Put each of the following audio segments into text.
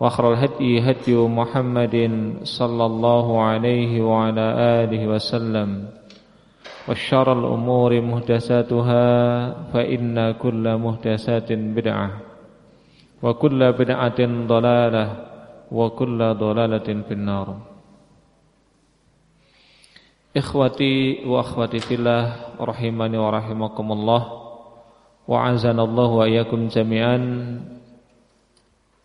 وأخر الهدي هدي محمد صلى الله عليه وعلى آله وسلم وشر الأمور محدثاتها فإن كل محدثات بدعة وكل بدعة ضلالة وكل ضلالة في النار إخوتي وأخواتي في الله رحمني ورحمكم الله وعزنا الله وإياكم جميعا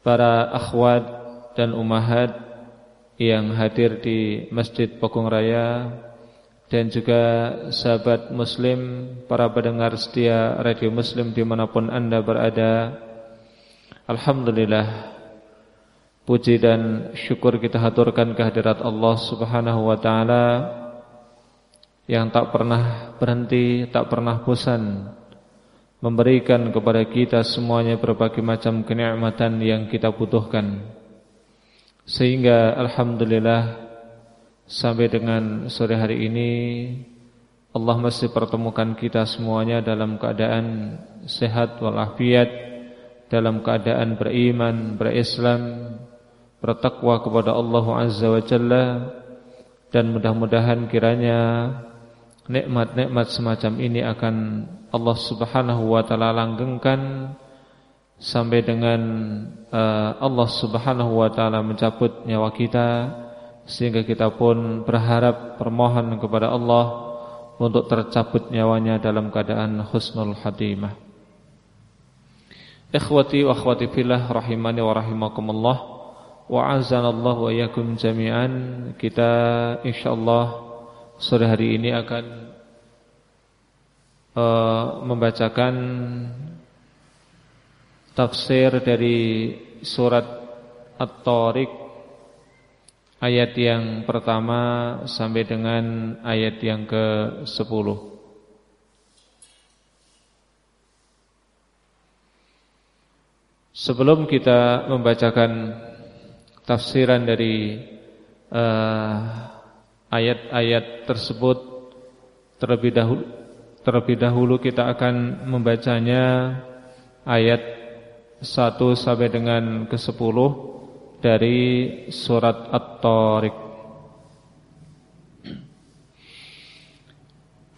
para akhwat dan umahat yang hadir di Masjid Pokong Raya dan juga sahabat muslim, para pendengar setia radio muslim di mana pun anda berada. Alhamdulillah Puji dan syukur kita haturkan kehadirat Allah subhanahu wa ta'ala Yang tak pernah berhenti, tak pernah bosan memberikan kepada kita semuanya berbagai macam kenikmatan yang kita butuhkan. Sehingga alhamdulillah sampai dengan sore hari ini Allah masih pertemukan kita semuanya dalam keadaan sehat walafiat, dalam keadaan beriman, berislam, bertakwa kepada Allah Azza wa Jalla dan mudah-mudahan kiranya nikmat-nikmat semacam ini akan Allah Subhanahu wa taala langgengkan sampai dengan uh, Allah Subhanahu wa taala mencabut nyawa kita sehingga kita pun berharap permohon kepada Allah untuk tercabut nyawanya dalam keadaan husnul khatimah. Ikhwati wa akhwati fillah rahimani wa rahimakumullah wa azanallahu wa yakum jami'an kita insyaallah sore hari ini akan uh, membacakan tafsir dari surat At-Tariq ayat yang pertama sampai dengan ayat yang ke-10. Sebelum kita membacakan tafsiran dari eh, ayat-ayat tersebut terlebih dahulu Terlebih dahulu kita akan membacanya ayat 1 sampai dengan ke-10 dari surat At-Tariq.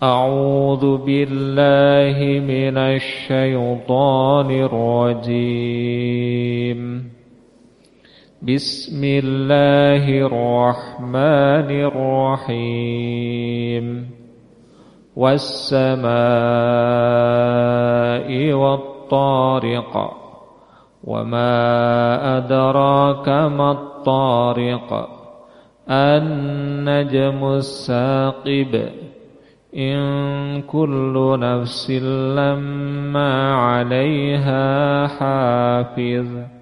A'udzu billahi minasy syaithanir rajim. Bismillahirrahmanirrahim. والسماء والطارق وما أدراك ما الطارق النجم الساقب إن كل نفس لما عليها حافظ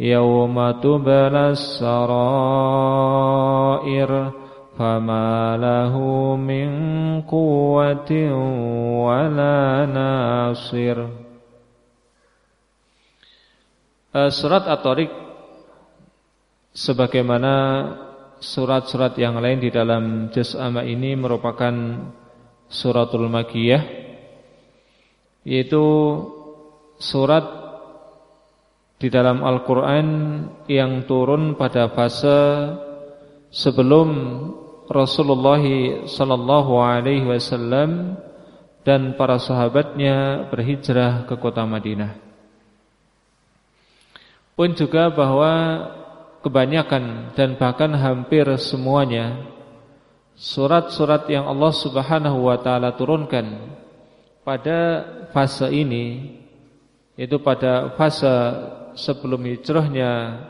يوم تبلى السرائر فما له من قوة ولا ناصر Surat At-Tariq Sebagaimana surat-surat yang lain di dalam Juz Amma ini merupakan Suratul Makiyah yaitu surat di dalam Al-Quran yang turun pada fase sebelum Rasulullah Sallallahu Alaihi Wasallam dan para sahabatnya berhijrah ke kota Madinah. Pun juga bahwa kebanyakan dan bahkan hampir semuanya surat-surat yang Allah Subhanahu wa taala turunkan pada fase ini yaitu pada fase sebelum hijrahnya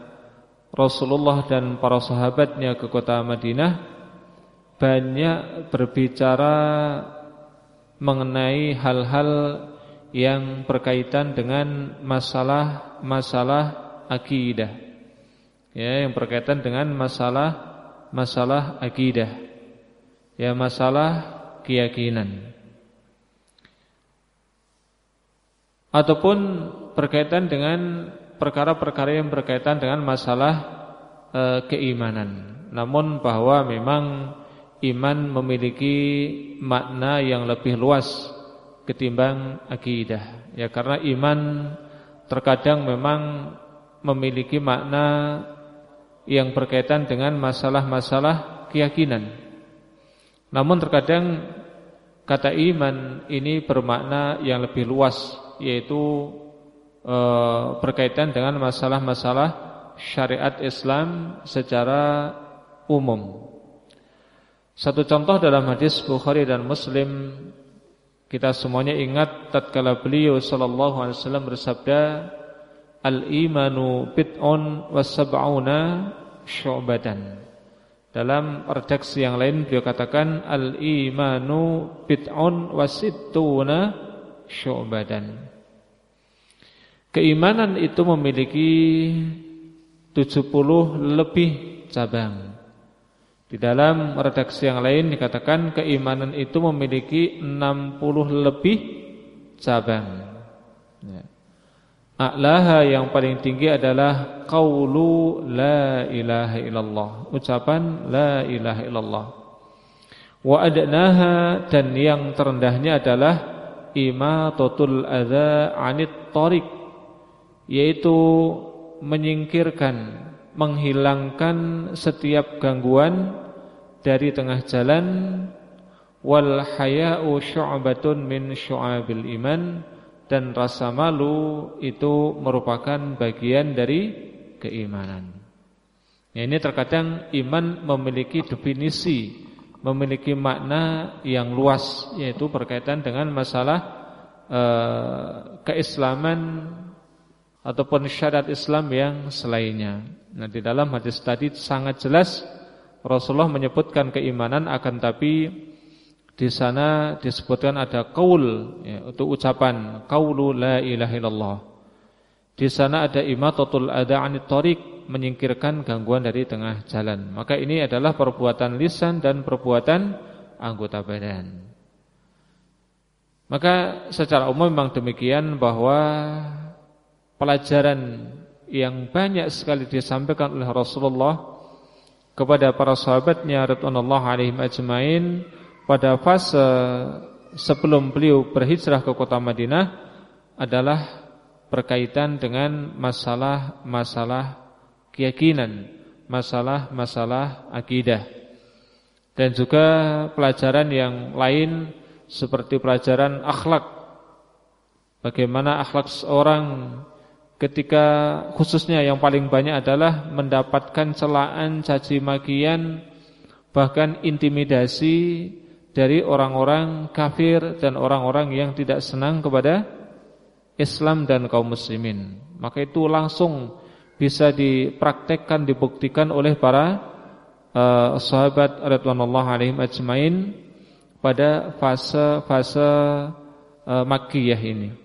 Rasulullah dan para sahabatnya ke kota Madinah banyak berbicara mengenai hal-hal yang berkaitan dengan masalah-masalah akidah. Ya, yang berkaitan dengan masalah masalah akidah. Ya, masalah keyakinan. ataupun berkaitan dengan perkara-perkara yang berkaitan dengan masalah e, keimanan. Namun bahwa memang iman memiliki makna yang lebih luas ketimbang akidah. Ya karena iman terkadang memang memiliki makna yang berkaitan dengan masalah-masalah keyakinan. Namun terkadang kata iman ini bermakna yang lebih luas yaitu e, berkaitan dengan masalah-masalah syariat Islam secara umum. Satu contoh dalam hadis Bukhari dan Muslim kita semuanya ingat tatkala beliau sallallahu alaihi wasallam bersabda al-imanu bid'un wa sab'una syu'batan. Dalam redaksi yang lain beliau katakan al-imanu bid'un wa sittuna syu'batan. Keimanan itu memiliki 70 lebih cabang. Di dalam redaksi yang lain dikatakan keimanan itu memiliki 60 lebih cabang. Ya. A'laha yang paling tinggi adalah qaulu la ilaha illallah, ucapan la ilaha illallah. Wa adnaha dan yang terendahnya adalah imatatul adza 'anit tariq yaitu menyingkirkan, menghilangkan setiap gangguan dari tengah jalan wal haya'u syu'batun min syu'abil iman dan rasa malu itu merupakan bagian dari keimanan. Ya, ini terkadang iman memiliki definisi, memiliki makna yang luas yaitu berkaitan dengan masalah uh, keislaman ataupun syariat Islam yang selainnya. Nah, di dalam hadis tadi sangat jelas Rasulullah menyebutkan keimanan akan tapi di sana disebutkan ada kaul ya, untuk ucapan kaulu la ilaha illallah. Di sana ada imatatul ada tariq menyingkirkan gangguan dari tengah jalan. Maka ini adalah perbuatan lisan dan perbuatan anggota badan. Maka secara umum memang demikian bahwa pelajaran yang banyak sekali disampaikan oleh Rasulullah kepada para sahabatnya radhiyallahu alaihim ajmain pada fase sebelum beliau berhijrah ke kota Madinah adalah berkaitan dengan masalah-masalah keyakinan, masalah-masalah akidah. Dan juga pelajaran yang lain seperti pelajaran akhlak. Bagaimana akhlak seorang ketika khususnya yang paling banyak adalah mendapatkan celaan, caci makian, bahkan intimidasi dari orang-orang kafir dan orang-orang yang tidak senang kepada Islam dan kaum muslimin. Maka itu langsung bisa dipraktekkan, dibuktikan oleh para uh, sahabat radhiyallahu alaihim ajmain pada fase-fase uh, Makkiyah ini.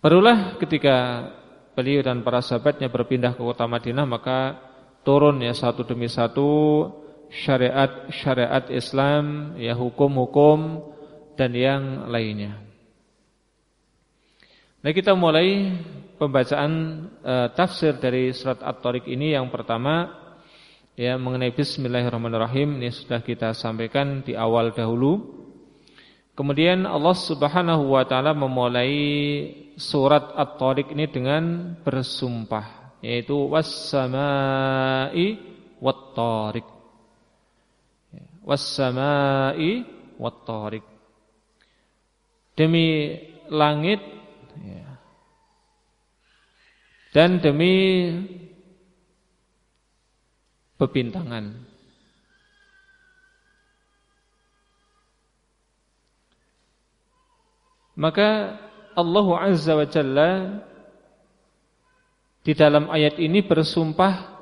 Barulah ketika beliau dan para sahabatnya berpindah ke kota Madinah maka turun ya satu demi satu syariat-syariat Islam, ya hukum-hukum dan yang lainnya. Nah kita mulai pembacaan e, tafsir dari surat At-Tariq ini yang pertama ya mengenai bismillahirrahmanirrahim ini sudah kita sampaikan di awal dahulu. Kemudian Allah Subhanahu wa taala memulai surat At-Tariq ini dengan bersumpah yaitu was-samai wat-tariq. Was-samai wat-tariq. Demi langit ya, dan demi pepintangan. Maka Allah Azza wa Jalla di dalam ayat ini bersumpah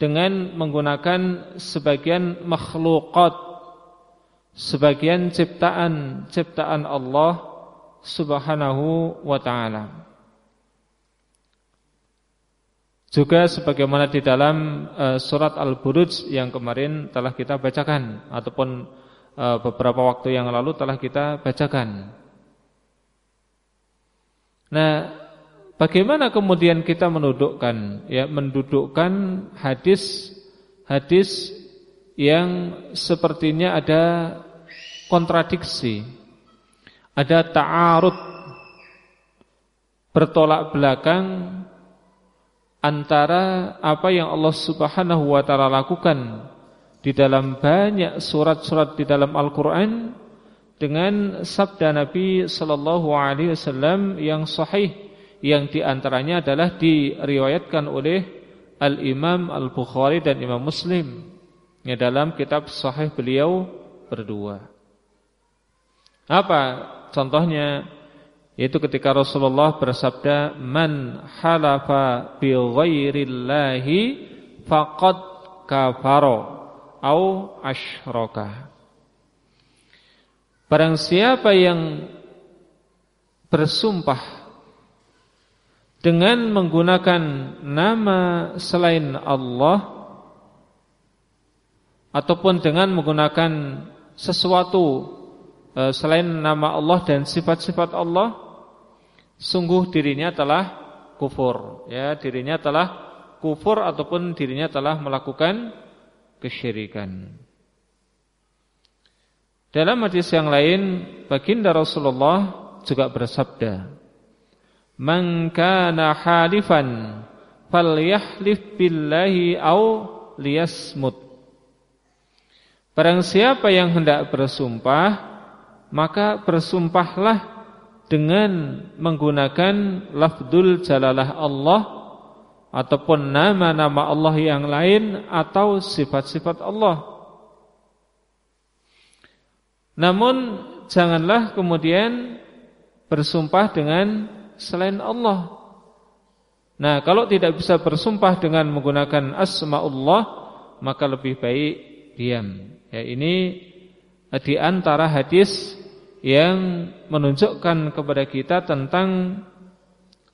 dengan menggunakan sebagian makhlukat sebagian ciptaan ciptaan Allah Subhanahu wa taala. Juga sebagaimana di dalam uh, surat Al-Buruj yang kemarin telah kita bacakan ataupun uh, beberapa waktu yang lalu telah kita bacakan. Nah, bagaimana kemudian kita mendudukkan ya mendudukkan hadis hadis yang sepertinya ada kontradiksi, ada ta'arud bertolak belakang antara apa yang Allah Subhanahu wa taala lakukan di dalam banyak surat-surat di dalam Al-Qur'an dengan sabda Nabi sallallahu alaihi wasallam yang sahih yang di antaranya adalah diriwayatkan oleh Al-Imam Al-Bukhari dan Imam Muslim ya dalam kitab sahih beliau berdua. Apa contohnya? Yaitu ketika Rasulullah bersabda Man halafa bi ghairillahi faqad kafaro au asyraka Barang siapa yang bersumpah dengan menggunakan nama selain Allah ataupun dengan menggunakan sesuatu eh, selain nama Allah dan sifat-sifat Allah sungguh dirinya telah kufur. Ya dirinya telah kufur ataupun dirinya telah melakukan kesyirikan dalam hadis yang lain baginda Rasulullah juga bersabda man kana halifan falyahlif billahi au liyasmut Barang siapa yang hendak bersumpah maka bersumpahlah dengan menggunakan lafdul jalalah Allah ataupun nama-nama Allah yang lain atau sifat-sifat Allah. Namun janganlah kemudian bersumpah dengan selain Allah. Nah, kalau tidak bisa bersumpah dengan menggunakan asma Allah, maka lebih baik diam. Ya, ini di antara hadis yang menunjukkan kepada kita tentang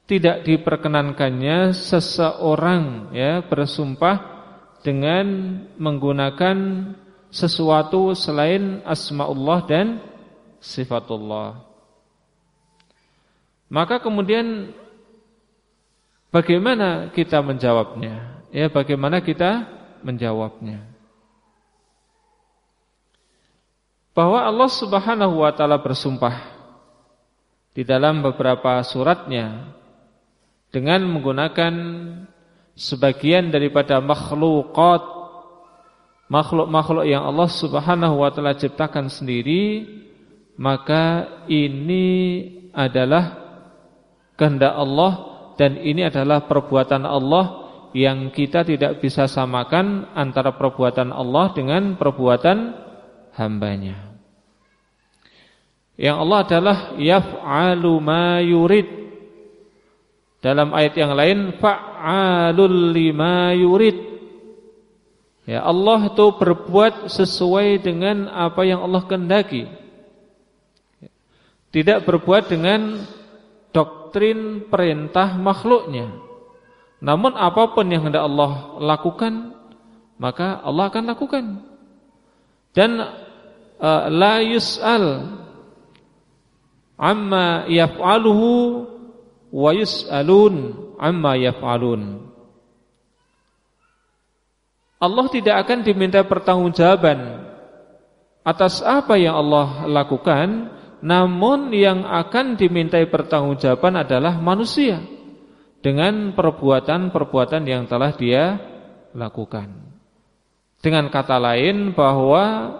tidak diperkenankannya seseorang ya bersumpah dengan menggunakan sesuatu selain asmaullah dan sifatullah. Maka kemudian bagaimana kita menjawabnya? Ya, bagaimana kita menjawabnya? bahwa Allah Subhanahu wa taala bersumpah di dalam beberapa suratnya dengan menggunakan sebagian daripada makhlukat makhluk-makhluk yang Allah Subhanahu wa taala ciptakan sendiri, maka ini adalah kehendak Allah dan ini adalah perbuatan Allah yang kita tidak bisa samakan antara perbuatan Allah dengan perbuatan hambanya. Yang Allah adalah yaf'alu ma yurid. Dalam ayat yang lain fa'alul lima yurid. Ya Allah itu berbuat sesuai dengan apa yang Allah kehendaki. Tidak berbuat dengan doktrin perintah makhluknya. Namun apa pun yang hendak Allah lakukan, maka Allah akan lakukan. Dan uh, la yus'al amma yaf'aluhu wa yus'alun amma yaf'alun. Allah tidak akan diminta pertanggungjawaban atas apa yang Allah lakukan namun yang akan dimintai pertanggungjawaban adalah manusia dengan perbuatan-perbuatan yang telah dia lakukan. Dengan kata lain bahwa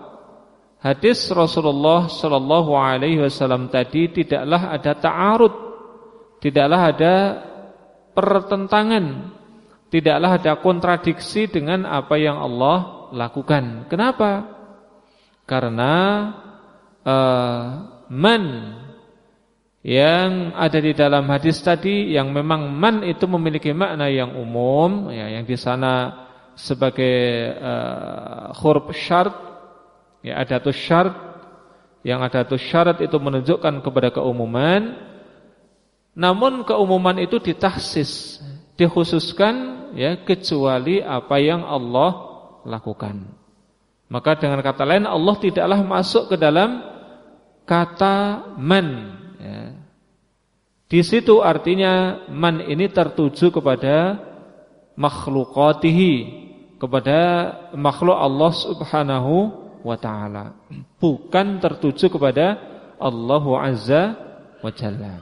hadis Rasulullah Shallallahu Alaihi Wasallam tadi tidaklah ada ta'arud, tidaklah ada pertentangan, tidaklah ada kontradiksi dengan apa yang Allah lakukan. Kenapa? Karena uh, man yang ada di dalam hadis tadi yang memang man itu memiliki makna yang umum ya yang di sana sebagai uh, huruf syarat ya ada tuh syarat yang ada tuh syarat itu menunjukkan kepada keumuman namun keumuman itu ditahsis dikhususkan ya kecuali apa yang Allah lakukan maka dengan kata lain Allah tidaklah masuk ke dalam kata man ya. Di situ artinya man ini tertuju kepada makhlukatihi kepada makhluk Allah Subhanahu wa taala bukan tertuju kepada Allah Azza wa Jalla.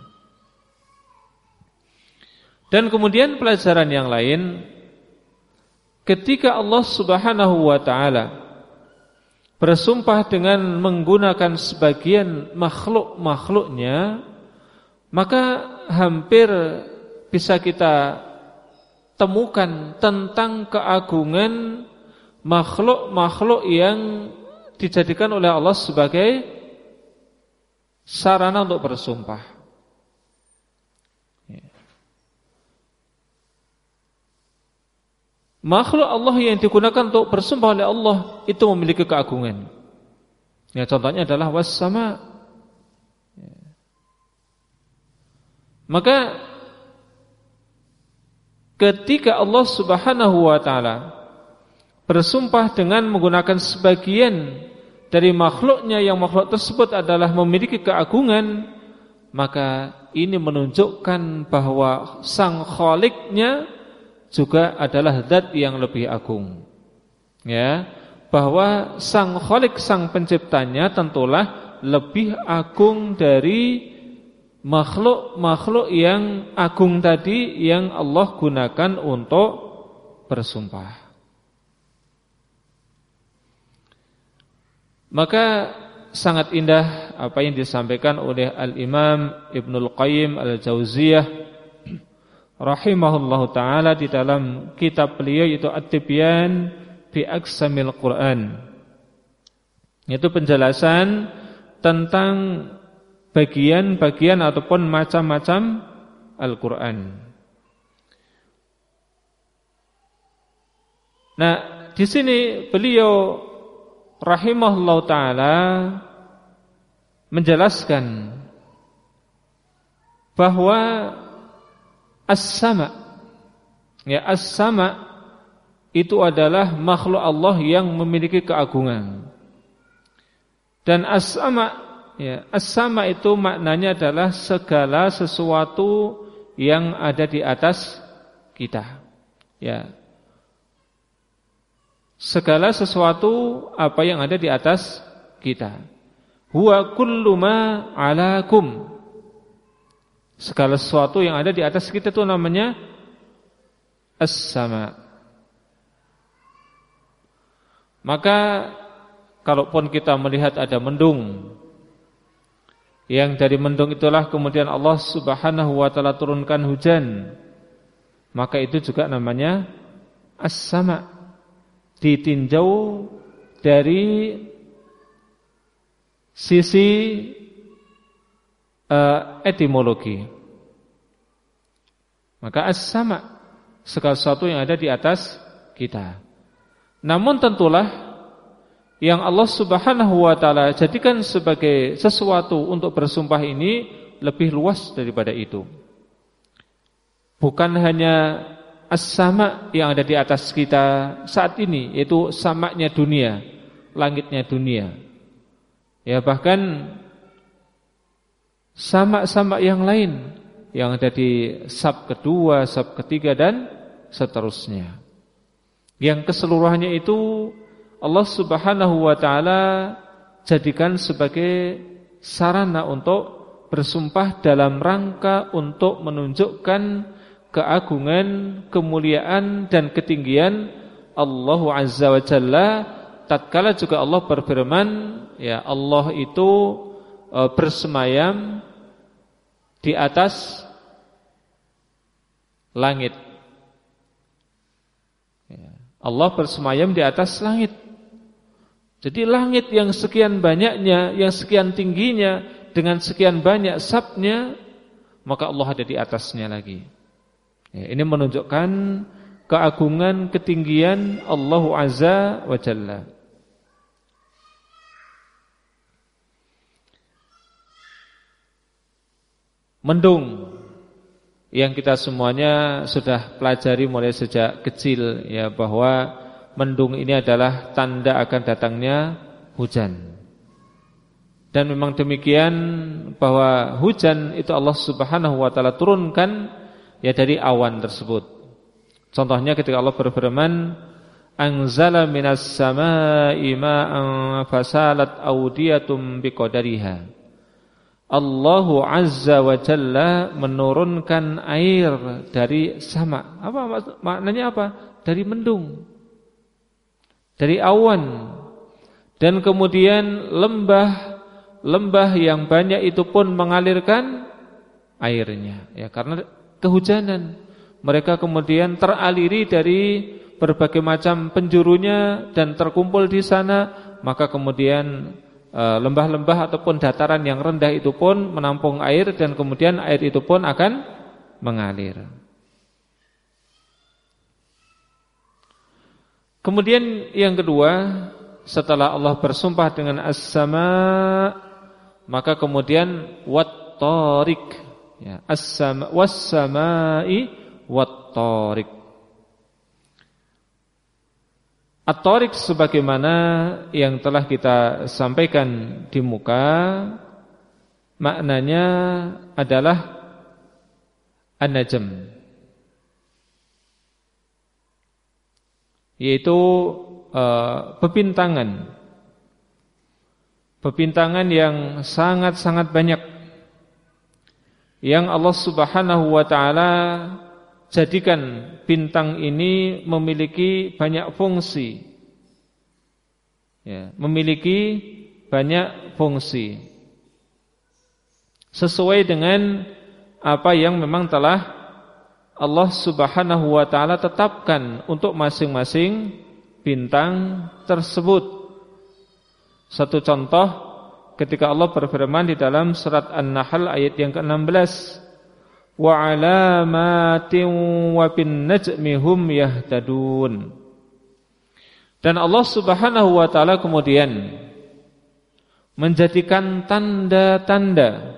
Dan kemudian pelajaran yang lain ketika Allah Subhanahu wa taala bersumpah dengan menggunakan sebagian makhluk-makhluknya maka hampir bisa kita temukan tentang keagungan makhluk-makhluk yang dijadikan oleh Allah sebagai sarana untuk bersumpah Makhluk Allah yang digunakan untuk bersumpah oleh Allah itu memiliki keagungan. Ya contohnya adalah was-sama. Ya. Maka ketika Allah Subhanahu wa taala bersumpah dengan menggunakan sebagian dari makhluknya yang makhluk tersebut adalah memiliki keagungan, maka ini menunjukkan bahwa sang khaliknya juga adalah zat yang lebih agung. Ya, bahwa sang Khalik sang penciptanya tentulah lebih agung dari makhluk-makhluk yang agung tadi yang Allah gunakan untuk bersumpah. Maka sangat indah apa yang disampaikan oleh Al-Imam Ibnul Qayyim Al-Jauziyah rahimahullahu taala di dalam kitab beliau yaitu At-Tibyan fi Aqsamil Quran. Itu penjelasan tentang bagian-bagian ataupun macam-macam Al-Qur'an. Nah, di sini beliau rahimahullahu taala menjelaskan bahwa As-sama. Ya as-sama Itu adalah makhluk Allah yang memiliki keagungan. Dan as-sama ya, As-sama itu maknanya adalah Segala sesuatu Yang ada di atas kita. Ya. Segala sesuatu Apa yang ada di atas kita. Huwa kullu ma Segala sesuatu yang ada di atas kita itu namanya as-sama. Maka kalaupun kita melihat ada mendung yang dari mendung itulah kemudian Allah Subhanahu wa taala turunkan hujan. Maka itu juga namanya as-sama. Ditinjau dari sisi uh, etimologi. Maka as-sama segala sesuatu yang ada di atas kita. Namun tentulah yang Allah Subhanahu wa taala jadikan sebagai sesuatu untuk bersumpah ini lebih luas daripada itu. Bukan hanya as-sama yang ada di atas kita saat ini yaitu samaknya dunia, langitnya dunia. Ya bahkan sama-sama yang lain yang ada di sab kedua, sab ketiga dan seterusnya. Yang keseluruhannya itu Allah Subhanahu wa taala jadikan sebagai sarana untuk bersumpah dalam rangka untuk menunjukkan keagungan, kemuliaan dan ketinggian Allah Azza wa Jalla tatkala juga Allah berfirman ya Allah itu bersemayam di atas langit ya, Allah bersemayam di atas langit jadi langit yang sekian banyaknya, yang sekian tingginya, dengan sekian banyak sabnya, maka Allah ada di atasnya lagi. Ya, ini menunjukkan keagungan, ketinggian Allah Azza wa Jalla. Mendung yang kita semuanya sudah pelajari mulai sejak kecil ya bahwa mendung ini adalah tanda akan datangnya hujan. Dan memang demikian bahwa hujan itu Allah Subhanahu wa taala turunkan ya dari awan tersebut. Contohnya ketika Allah berfirman, "Anzala minas samaa'i ma'an fasalat awdiyatum biqadariha." Allahu Azza wa Jalla menurunkan air dari sama. Apa maknanya apa? Dari mendung dari awan dan kemudian lembah lembah yang banyak itu pun mengalirkan airnya ya karena kehujanan mereka kemudian teraliri dari berbagai macam penjurunya dan terkumpul di sana maka kemudian lembah-lembah ataupun dataran yang rendah itu pun menampung air dan kemudian air itu pun akan mengalir Kemudian yang kedua, setelah Allah bersumpah dengan as-sama, maka kemudian wat-tariq, ya, as-sama was-samai wat-tariq. At-tariq sebagaimana yang telah kita sampaikan di muka, maknanya adalah an-najm. yaitu uh, pepintangan. Pepintangan yang sangat-sangat banyak yang Allah Subhanahu wa taala jadikan bintang ini memiliki banyak fungsi. Ya, memiliki banyak fungsi. Sesuai dengan apa yang memang telah Allah Subhanahu wa taala tetapkan untuk masing-masing bintang tersebut. Satu contoh ketika Allah berfirman di dalam surat An-Nahl ayat yang ke-16, "Wa 'alamatin wa bin najmi hum yahtadun." Dan Allah Subhanahu wa taala kemudian menjadikan tanda-tanda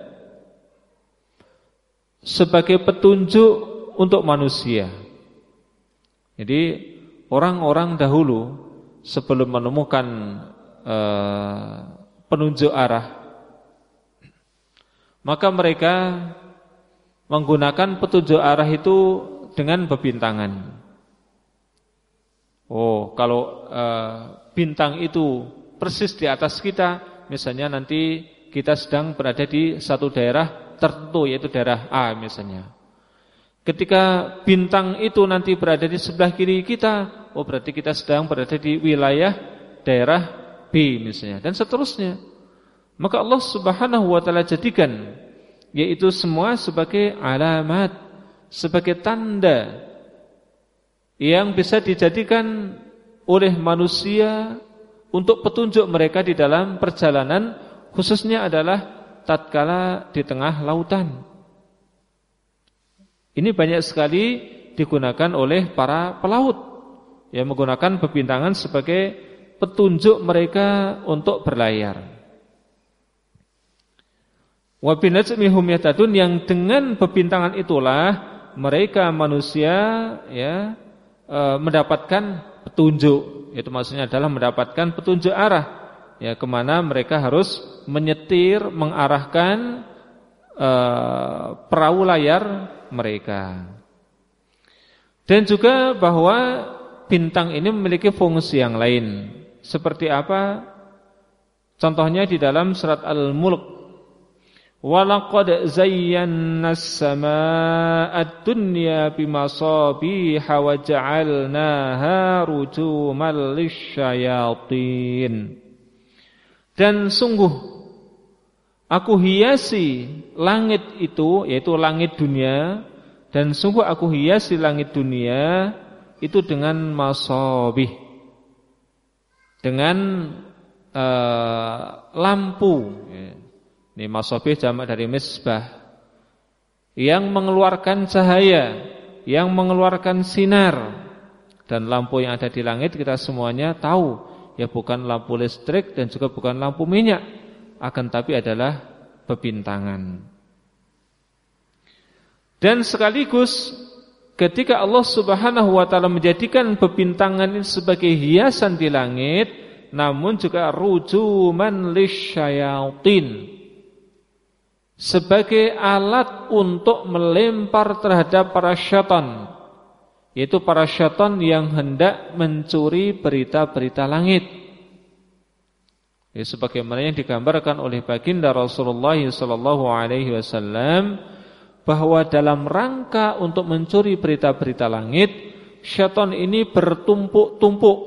sebagai petunjuk untuk manusia. Jadi orang-orang dahulu sebelum menemukan uh, penunjuk arah, maka mereka menggunakan petunjuk arah itu dengan bebintangan. Oh, kalau uh, bintang itu persis di atas kita, misalnya nanti kita sedang berada di satu daerah tertentu yaitu daerah A misalnya. Ketika bintang itu nanti berada di sebelah kiri kita, oh berarti kita sedang berada di wilayah daerah B misalnya dan seterusnya. Maka Allah Subhanahu wa taala jadikan yaitu semua sebagai alamat, sebagai tanda yang bisa dijadikan oleh manusia untuk petunjuk mereka di dalam perjalanan khususnya adalah tatkala di tengah lautan. Ini banyak sekali digunakan oleh para pelaut yang menggunakan pebintangan sebagai petunjuk mereka untuk berlayar. Wabinajmihum yahtadun yang dengan pebintangan itulah mereka manusia ya e, mendapatkan petunjuk. Itu maksudnya adalah mendapatkan petunjuk arah ya ke mana mereka harus menyetir mengarahkan e, perahu layar mereka. Dan juga bahwa bintang ini memiliki fungsi yang lain. Seperti apa? Contohnya di dalam surat Al-Mulk Walaqad zayyana as-samaa'a ad-dunya bimasabiha wa ja'alnaha rujuman lisyayatin. Dan sungguh aku hiasi langit itu yaitu langit dunia dan sungguh aku hiasi langit dunia itu dengan masabih dengan uh, lampu ya ini masobih jamak dari misbah. Yang mengeluarkan cahaya Yang mengeluarkan sinar Dan lampu yang ada di langit kita semuanya tahu. Ya bukan lampu listrik dan juga bukan lampu minyak. Akan tapi adalah pebintangan Dan sekaligus ketika Allah subhanahu wa ta'ala menjadikan pebintangan ini sebagai hiasan di langit Namun juga rujuman lisyayatin sebagai alat untuk melempar terhadap para syaitan. Yaitu para syaitan yang hendak mencuri berita-berita langit. Ya, sebagaimana yang digambarkan oleh baginda Rasulullah sallallahu alaihi wasallam bahwa dalam rangka untuk mencuri berita-berita langit syaitan ini bertumpuk-tumpuk.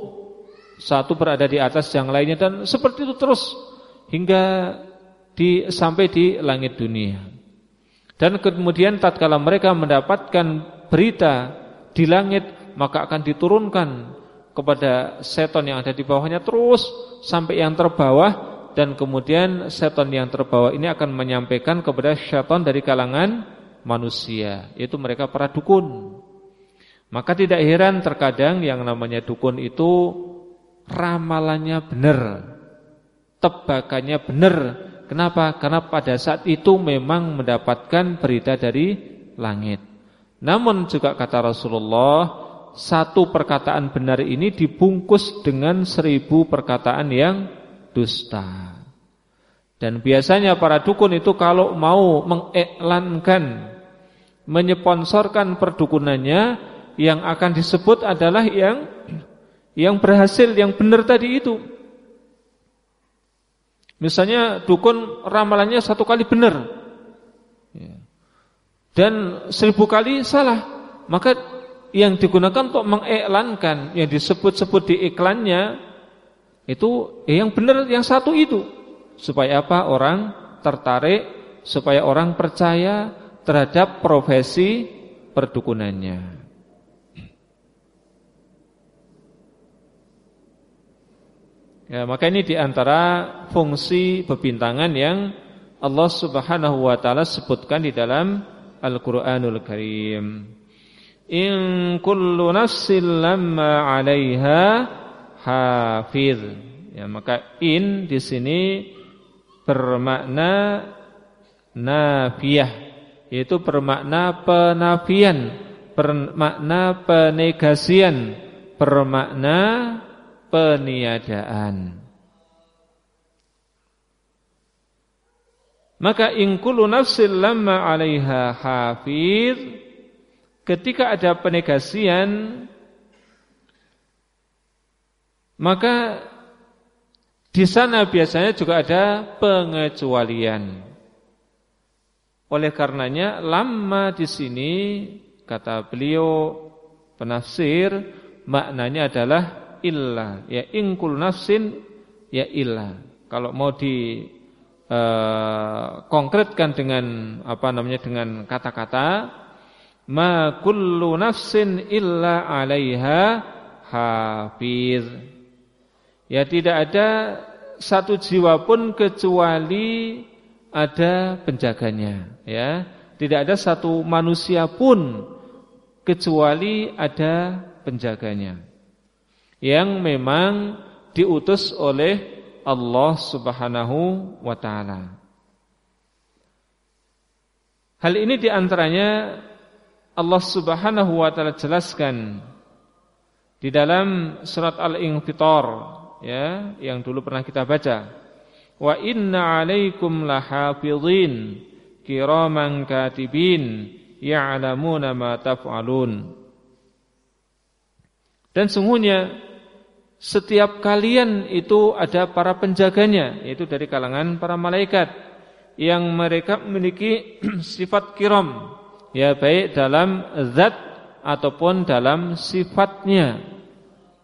Satu berada di atas yang lainnya dan seperti itu terus hingga di sampai di langit dunia. Dan kemudian tatkala mereka mendapatkan berita di langit maka akan diturunkan kepada seton yang ada di bawahnya terus sampai yang terbawah dan kemudian seton yang terbawa ini akan menyampaikan kepada seton dari kalangan manusia yaitu mereka para dukun. Maka tidak heran terkadang yang namanya dukun itu ramalannya benar, tebakannya benar Kenapa? Karena pada saat itu memang mendapatkan berita dari langit. Namun juga kata Rasulullah, satu perkataan benar ini dibungkus dengan seribu perkataan yang dusta. Dan biasanya para dukun itu kalau mau mengiklankan, menyponsorkan perdukunannya, yang akan disebut adalah yang yang berhasil, yang benar tadi itu. Misalnya dukun ramalannya satu kali benar ya. dan seribu kali salah, maka yang digunakan untuk mengiklankan yang disebut-sebut di iklannya itu ya yang benar yang satu itu supaya apa orang tertarik supaya orang percaya terhadap profesi perdukunannya. Ya, maka ini di antara fungsi pebintangan yang Allah Subhanahu wa taala sebutkan di dalam Al-Qur'anul Karim. In kullu nafsin lamma 'alaiha hafiz. Ya, maka in di sini bermakna nafiyah, yaitu bermakna penafian, bermakna penegasian, bermakna peniadaan. Maka ingkulu nafsil lamma 'alaiha hafiz ketika ada penegasian maka di sana biasanya juga ada pengecualian. Oleh karenanya lama di sini kata beliau penafsir maknanya adalah illa. Ya ingkul nafsin ya illa. Kalau mau di uh, konkretkan dengan apa namanya dengan kata-kata ma kullu nafsin illa 'alaiha hafiz. Ya tidak ada satu jiwa pun kecuali ada penjaganya, ya. Tidak ada satu manusia pun kecuali ada penjaganya. Yang memang diutus oleh Allah Subhanahu wa taala. Hal ini di antaranya Allah Subhanahu wa taala jelaskan di dalam surat Al-Infitar ya yang dulu pernah kita baca. Wa inna 'alaikum lahafizin kiraman katibin ya'lamuna ma taf'alun. Dan sungguhnya setiap kalian itu ada para penjaganya yaitu dari kalangan para malaikat yang mereka memiliki sifat kiram ya baik dalam zat ataupun dalam sifatnya.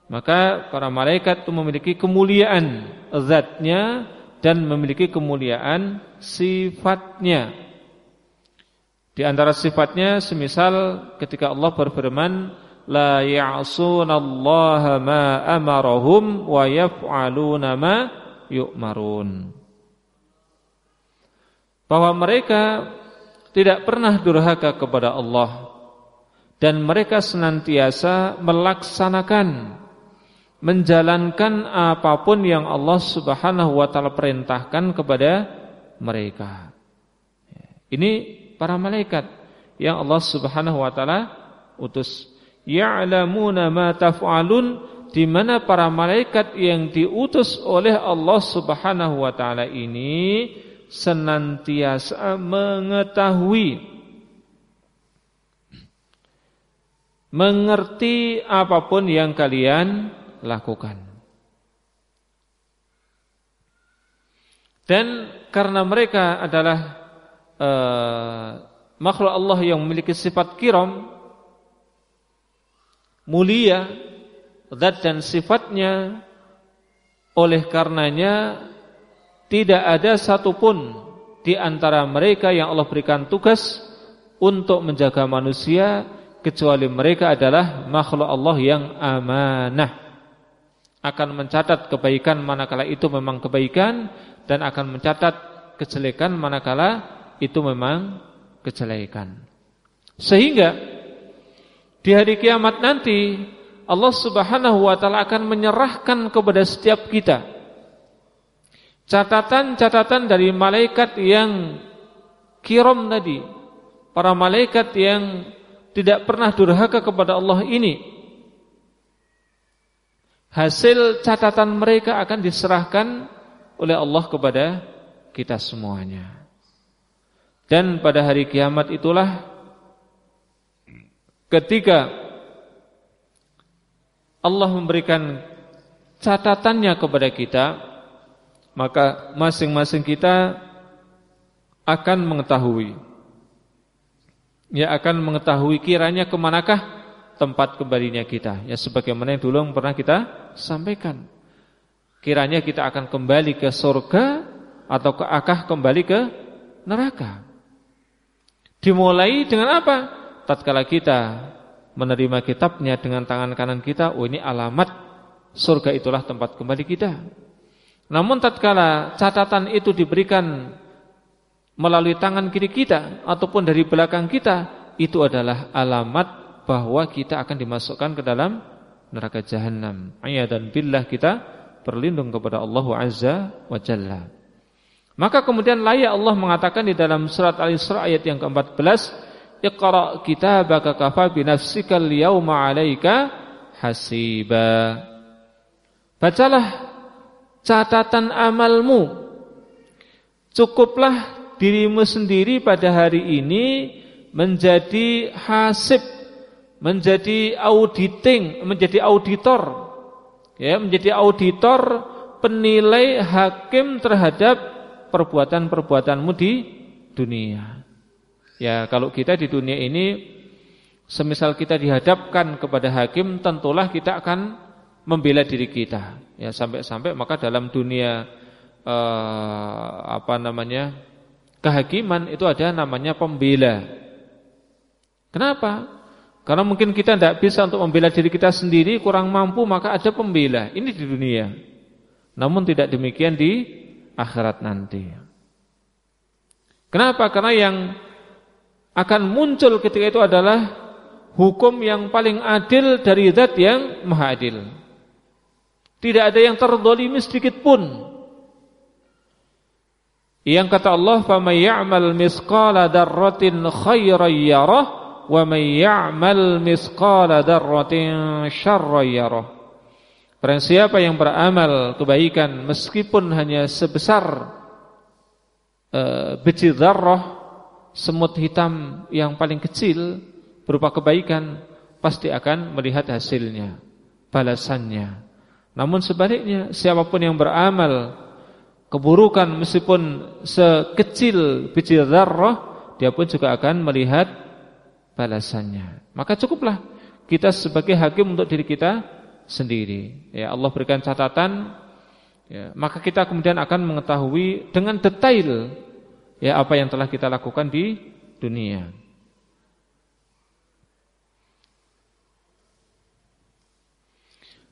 Maka para malaikat itu memiliki kemuliaan zatnya dan memiliki kemuliaan sifatnya. Di antara sifatnya semisal ketika Allah berfirman la ya'sunallaha ma amarahum wa yaf'aluna ma yu'marun. Bahwa mereka tidak pernah durhaka kepada Allah dan mereka senantiasa melaksanakan menjalankan apa pun yang Allah Subhanahu wa taala perintahkan kepada mereka. Ini para malaikat yang Allah Subhanahu wa taala utus. Ya'lamuna ma taf'alun di mana para malaikat yang diutus oleh Allah Subhanahu wa taala ini senantiasa mengetahui mengerti apa pun yang kalian lakukan. Dan karena mereka adalah uh, makhluk Allah yang memiliki sifat kiram mulia zat dan sifatnya oleh karenanya tidak ada satupun di antara mereka yang Allah berikan tugas untuk menjaga manusia kecuali mereka adalah makhluk Allah yang amanah. Akan mencatat kebaikan manakala itu memang kebaikan dan akan mencatat kejelekan manakala itu memang kejelekan. Sehingga di hari kiamat nanti Allah Subhanahu wa taala akan menyerahkan kepada setiap kita catatan-catatan dari malaikat yang kiram tadi, para malaikat yang tidak pernah durhaka kepada Allah ini. Hasil catatan mereka akan diserahkan oleh Allah kepada kita semuanya. Dan pada hari kiamat itulah ketika Allah memberikan catatannya kepada kita maka masing-masing kita akan mengetahui. Ya akan mengetahui kiranya ke manakah tempat kembalinya kita. Ya sebagaimana yang dulu pernah kita sampaikan. Kiranya kita akan kembali ke surga atau ke akah kembali ke neraka. Dimulai dengan apa tatkala kita menerima kitabnya dengan tangan kanan kita oh ini alamat surga itulah tempat kembali kita namun tatkala catatan itu diberikan melalui tangan kiri kita ataupun dari belakang kita, itu adalah alamat bahwa kita akan dimasukkan ke dalam neraka jahanam. dan billah kita berlindung kepada Allah Azza wa Jalla. Maka kemudian layak Allah mengatakan di dalam surat Al-Isra ayat yang ke-14, "Iqra kitabaka kafa bi nafsikal yawma 'alaika hasiba." Bacalah catatan amalmu. Cukuplah dirimu sendiri pada hari ini menjadi hasib, menjadi auditing, menjadi auditor. Ya, menjadi auditor penilai hakim terhadap perbuatan-perbuatanmu di dunia. Ya, kalau kita di dunia ini semisal kita dihadapkan kepada hakim, tentulah kita akan membela diri kita. Ya sampai-sampai maka dalam dunia eh, apa namanya kehakiman itu ada namanya pembela. Kenapa? Karena mungkin kita tidak bisa untuk membela diri kita sendiri, kurang mampu, maka ada pembela. Ini di dunia. Namun tidak demikian di akhirat nanti. Kenapa? Karena yang akan muncul ketika itu adalah hukum yang paling adil dari zat yang maha adil. Tidak ada yang terdolimi sedikit pun. Yang kata Allah, "Faman ya'mal misqala darratin khairan yarah wa ya'mal misqala dzarratin syarran yarah. Barang siapa yang beramal kebaikan meskipun hanya sebesar uh, biji dzarrah semut hitam yang paling kecil berupa kebaikan pasti akan melihat hasilnya, balasannya. Namun sebaliknya siapa pun yang beramal keburukan meskipun sekecil biji dzarrah dia pun juga akan melihat balasannya. Maka cukuplah kita sebagai hakim untuk diri kita sendiri. Ya Allah berikan catatan, ya, maka kita kemudian akan mengetahui dengan detail ya apa yang telah kita lakukan di dunia.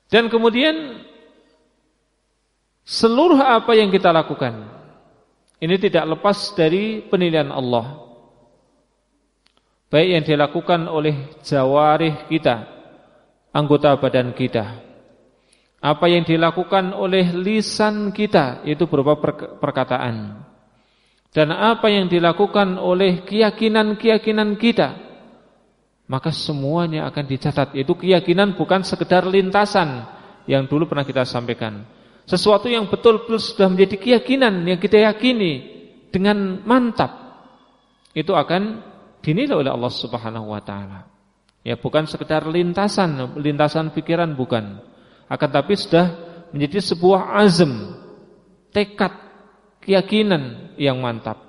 Dan kemudian seluruh apa yang kita lakukan ini tidak lepas dari penilaian Allah. Baik yang dilakukan oleh jawarih kita, anggota badan kita, apa yang dilakukan oleh lisan kita itu berupa perkataan, dan apa yang dilakukan oleh keyakinan-keyakinan kita, maka semuanya akan dicatat. Itu keyakinan bukan sekedar lintasan yang dulu pernah kita sampaikan. Sesuatu yang betul-betul sudah menjadi keyakinan yang kita yakini dengan mantap itu akan dinilai oleh Allah Subhanahu wa taala. Ya, bukan sekedar lintasan, lintasan pikiran bukan. Akan tapi sudah menjadi sebuah azam, tekad, keyakinan yang mantap.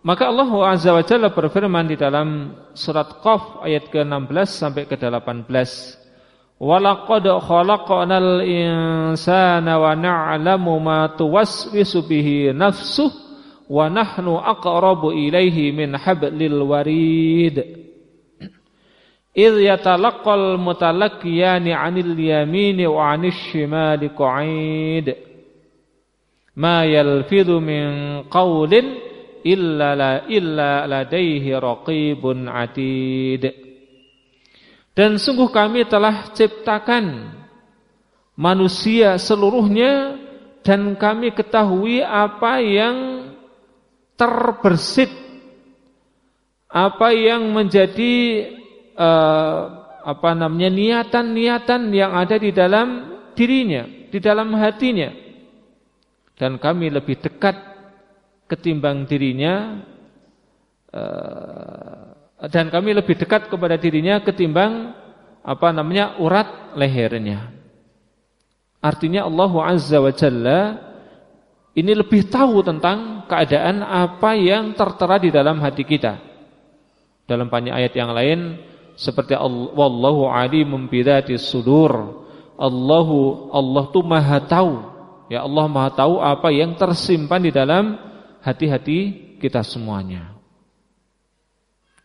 Maka Allah Azza wa Jalla berfirman di dalam surat Qaf ayat ke-16 sampai ke-18. Walaqad khalaqnal insana wa na'lamu ma tuwaswisu bihi nafsuhu wa nahnu aqrabu ilaihi min hablil warid idh yatalaqqal mutalaqqiyani 'anil yamini wa 'anil shimali qa'id ma yalfidhu min qawlin illa la illa ladaihi raqibun 'atid dan sungguh kami telah ciptakan manusia seluruhnya dan kami ketahui apa yang terbersit apa yang menjadi uh, apa namanya niatan-niatan yang ada di dalam dirinya, di dalam hatinya. Dan kami lebih dekat ketimbang dirinya uh, dan kami lebih dekat kepada dirinya ketimbang apa namanya urat lehernya. Artinya Allah Azza wa Jalla ini lebih tahu tentang keadaan apa yang tertera di dalam hati kita. Dalam banyak ayat yang lain seperti wallahu alimum bidati sudur. Allahu Allah tuh Maha tahu. Ya Allah Maha tahu apa yang tersimpan di dalam hati-hati kita semuanya.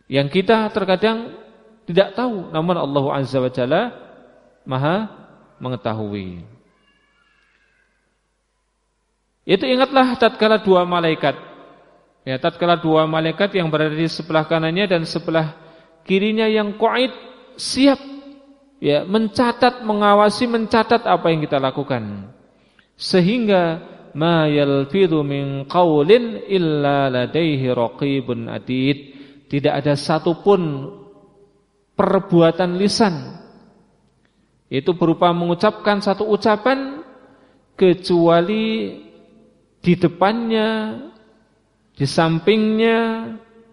Yang kita terkadang tidak tahu, namun Allah Azza wa Jalla Maha mengetahui. Itu ingatlah tatkala dua malaikat. Ya, tatkala dua malaikat yang berada di sebelah kanannya dan sebelah kirinya yang qaid siap ya mencatat, mengawasi, mencatat apa yang kita lakukan. Sehingga ma yalfidhu min qaulin illa ladaihi raqibun atid. Tidak ada satupun perbuatan lisan itu berupa mengucapkan satu ucapan kecuali di depannya, di sampingnya,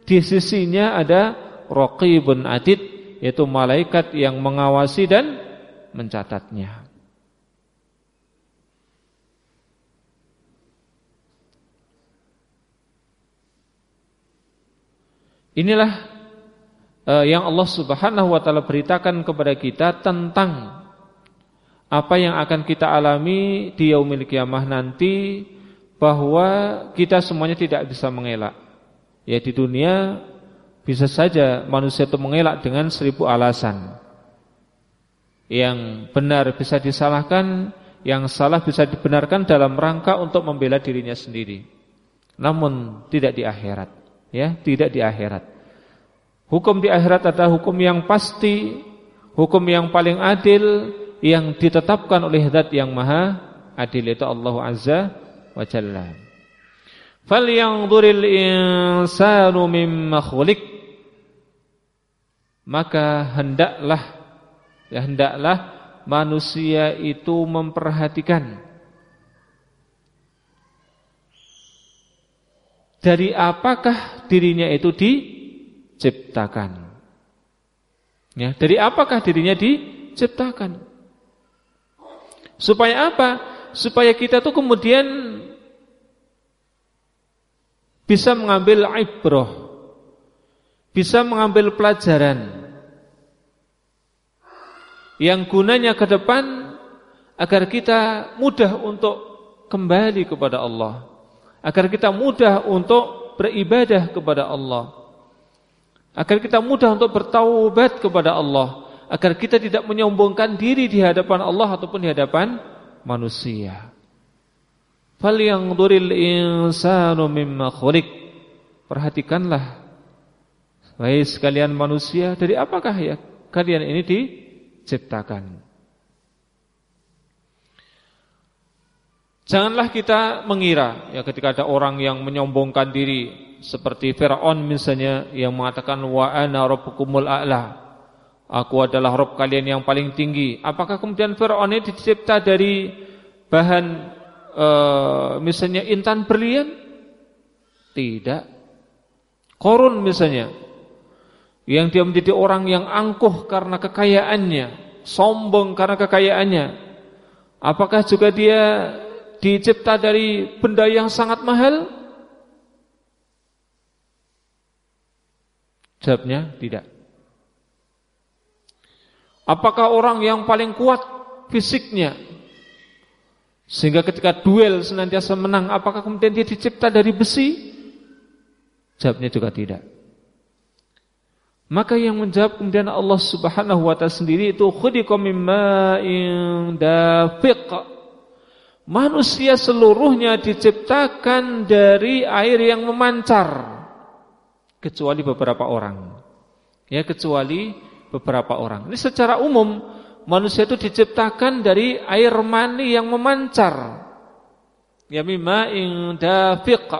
di sisinya ada Raqibun Atid yaitu malaikat yang mengawasi dan mencatatnya. Inilah uh, yang Allah Subhanahu wa taala beritakan kepada kita tentang apa yang akan kita alami di yaumil kiamah nanti bahwa kita semuanya tidak bisa mengelak. Ya di dunia bisa saja manusia itu mengelak dengan seribu alasan. Yang benar bisa disalahkan, yang salah bisa dibenarkan dalam rangka untuk membela dirinya sendiri. Namun tidak di akhirat, ya, tidak di akhirat. Hukum di akhirat adalah hukum yang pasti, hukum yang paling adil, yang ditetapkan oleh zat yang maha adil itu Allah Azza wa Jalla. Falyanzuril insanu mimma khuliq maka hendaklah ya hendaklah manusia itu memperhatikan dari apakah dirinya itu diciptakan. Ya, dari apakah dirinya diciptakan? Supaya apa? Supaya kita tuh kemudian bisa mengambil ibrah, bisa mengambil pelajaran yang gunanya ke depan agar kita mudah untuk kembali kepada Allah, agar kita mudah untuk beribadah kepada Allah, agar kita mudah untuk bertaubat kepada Allah agar kita tidak menyombongkan diri di hadapan Allah ataupun di hadapan manusia. Falyanzuril insanu mimma khuliq. Perhatikanlah wahai sekalian manusia dari apakah ya kalian ini diciptakan. Janganlah kita mengira ya ketika ada orang yang menyombongkan diri seperti Firaun misalnya yang mengatakan wa ana rabbukumul a'la Aku adalah Rob kalian yang paling tinggi. Apakah kemudian Fir'aun ini dicipta dari bahan e, misalnya intan berlian? Tidak. Korun misalnya. Yang dia menjadi orang yang angkuh karena kekayaannya. Sombong karena kekayaannya. Apakah juga dia dicipta dari benda yang sangat mahal? Jawabnya tidak. Apakah orang yang paling kuat fisiknya sehingga ketika duel senantiasa menang apakah kemudian dia dicipta dari besi? Jawabnya juga tidak. Maka yang menjawab kemudian Allah Subhanahu wa taala sendiri itu khuliqa mimma'in dafiq. Manusia seluruhnya diciptakan dari air yang memancar kecuali beberapa orang. Ya kecuali beberapa orang. Ini secara umum manusia itu diciptakan dari air mani yang memancar. Ya mimma dafiq.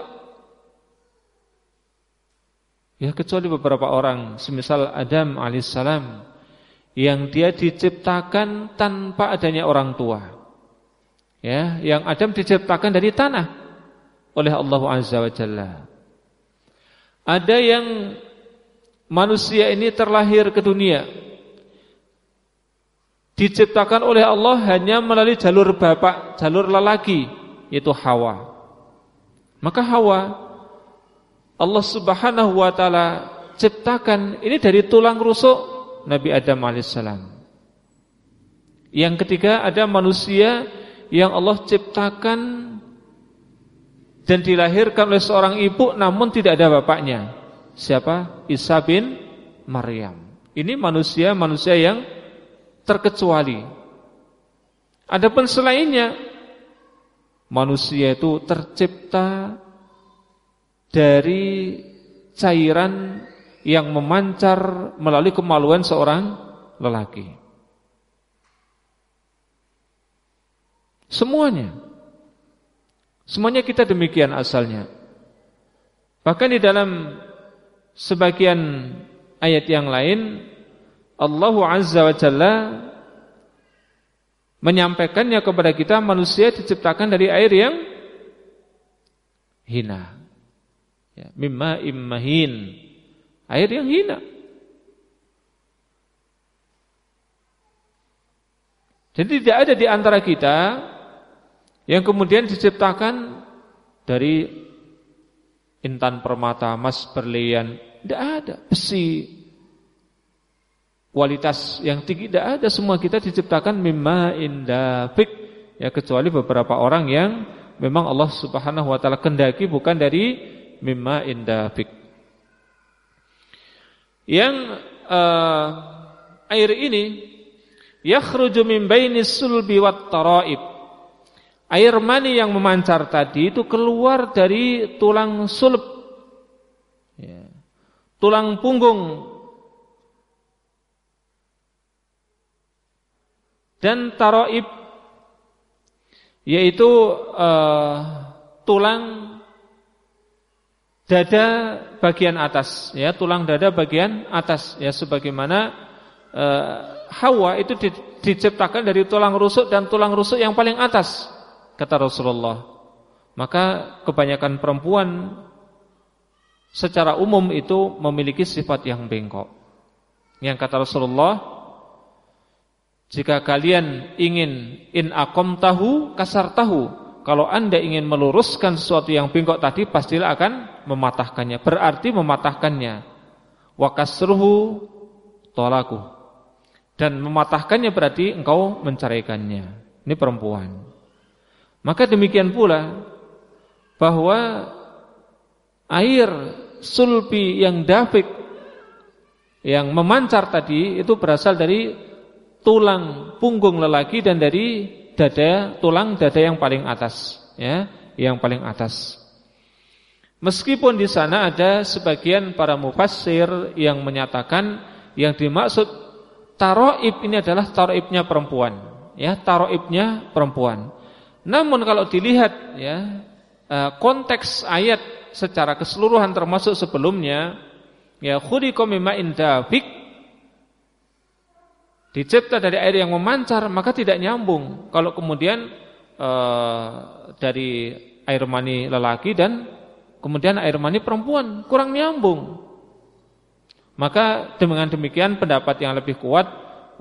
Ya kecuali beberapa orang, semisal Adam alaihissalam yang dia diciptakan tanpa adanya orang tua. Ya, yang Adam diciptakan dari tanah oleh Allah Azza wa Jalla. Ada yang manusia ini terlahir ke dunia diciptakan oleh Allah hanya melalui jalur bapak, jalur lelaki yaitu Hawa. Maka Hawa Allah Subhanahu wa taala ciptakan ini dari tulang rusuk Nabi Adam alaihissalam. Yang ketiga ada manusia yang Allah ciptakan dan dilahirkan oleh seorang ibu namun tidak ada bapaknya. Siapa? Isa bin Maryam. Ini manusia-manusia yang terkecuali. Adapun selainnya manusia itu tercipta dari cairan yang memancar melalui kemaluan seorang lelaki. Semuanya. Semuanya kita demikian asalnya. Bahkan di dalam sebagian ayat yang lain Allah Azza wa Jalla menyampaikannya kepada kita manusia diciptakan dari air yang hina. Ya, mimma immahin. Air yang hina. Jadi tidak ada di antara kita yang kemudian diciptakan dari intan permata, emas berlian, tidak ada. Besi. kualitas yang tinggi tidak ada semua kita diciptakan mimma indafik ya kecuali beberapa orang yang memang Allah Subhanahu wa taala kendaki bukan dari mimma indafik yang uh, air ini yakhruju min bainis sulbi wat taraib air mani yang memancar tadi itu keluar dari tulang sulb ya. tulang punggung. Dan taroib yaitu uh, tulang dada bagian atas ya tulang dada bagian atas ya sebagaimana uh, Hawa itu di, diciptakan dari tulang rusuk dan tulang rusuk yang paling atas kata Rasulullah maka kebanyakan perempuan secara umum itu memiliki sifat yang bengkok yang kata Rasulullah jika kalian ingin in akom tahu kasar tahu, kalau anda ingin meluruskan sesuatu yang bengkok tadi, pastilah akan mematahkannya. Berarti mematahkannya. Wakasruhu tolaku. Dan mematahkannya berarti engkau menceraikannya. Ini perempuan. Maka demikian pula bahwa air sulbi yang dafik yang memancar tadi itu berasal dari tulang punggung lelaki dan dari dada tulang dada yang paling atas ya yang paling atas. Meskipun di sana ada sebagian para mufassir yang menyatakan yang dimaksud taroib ini adalah taroibnya perempuan ya taroibnya perempuan namun kalau dilihat ya eh, konteks ayat secara keseluruhan termasuk sebelumnya ya khuliqa mimma indafik dicipta dari air yang memancar maka tidak nyambung. Kalau kemudian e, dari air mani lelaki dan kemudian air mani perempuan kurang nyambung. Maka dengan demikian pendapat yang lebih kuat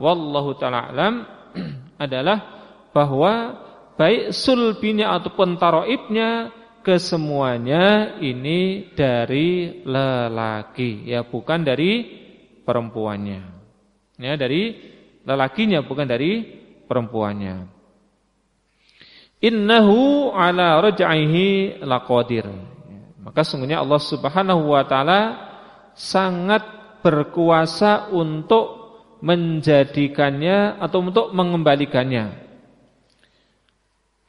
wallahu taala alam adalah bahwa baik sulbinya ataupun taroibnya kesemuanya ini dari lelaki ya bukan dari perempuannya ya dari lelakinya bukan dari perempuannya. Innahu ala raj'ihi laqadir. Maka sungguhnya Allah Subhanahu wa taala sangat berkuasa untuk menjadikannya atau untuk mengembalikannya.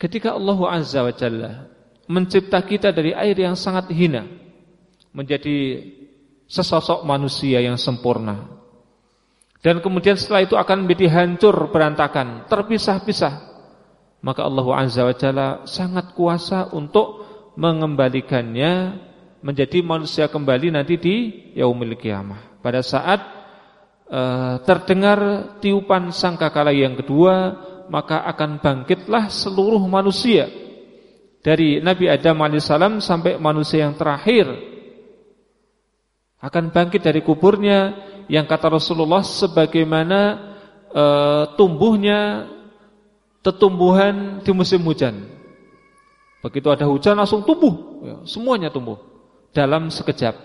Ketika Allah Azza wa Jalla mencipta kita dari air yang sangat hina menjadi sesosok manusia yang sempurna dan kemudian setelah itu akan menjadi hancur berantakan, terpisah-pisah. Maka Allah Azza wa Jalla sangat kuasa untuk mengembalikannya menjadi manusia kembali nanti di yaumil kiamah. Pada saat uh, terdengar tiupan sangkakala yang kedua, maka akan bangkitlah seluruh manusia dari Nabi Adam alaihissalam sampai manusia yang terakhir akan bangkit dari kuburnya yang kata Rasulullah sebagaimana e, tumbuhnya tetumbuhan di musim hujan. Begitu ada hujan langsung tumbuh, ya, semuanya tumbuh dalam sekejap.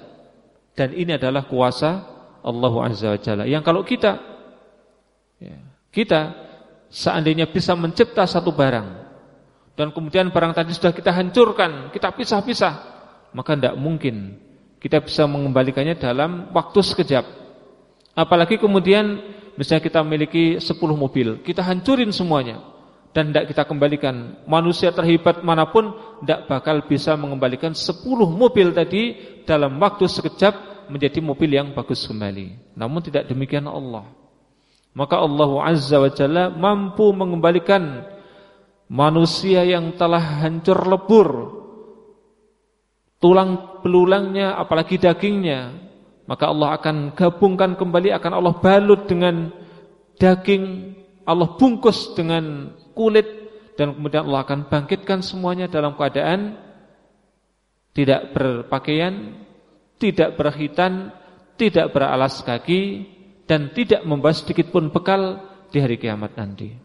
Dan ini adalah kuasa Allah Azza wa Jalla. Yang kalau kita ya, kita seandainya bisa mencipta satu barang dan kemudian barang tadi sudah kita hancurkan, kita pisah-pisah, maka tidak mungkin kita bisa mengembalikannya dalam waktu sekejap. Apalagi kemudian misalnya kita memiliki 10 mobil, kita hancurin semuanya dan tidak kita kembalikan. Manusia terhebat mana pun tidak bakal bisa mengembalikan 10 mobil tadi dalam waktu sekejap menjadi mobil yang bagus kembali. Namun tidak demikian Allah. Maka Allah Azza wa Jalla mampu mengembalikan manusia yang telah hancur lebur. Tulang belulangnya apalagi dagingnya. Maka Allah akan gabungkan kembali akan Allah balut dengan daging Allah bungkus dengan kulit dan kemudian Allah akan bangkitkan semuanya dalam keadaan tidak berpakaian tidak berhitan tidak beralas kaki dan tidak membawa sedikit pun bekal di hari kiamat nanti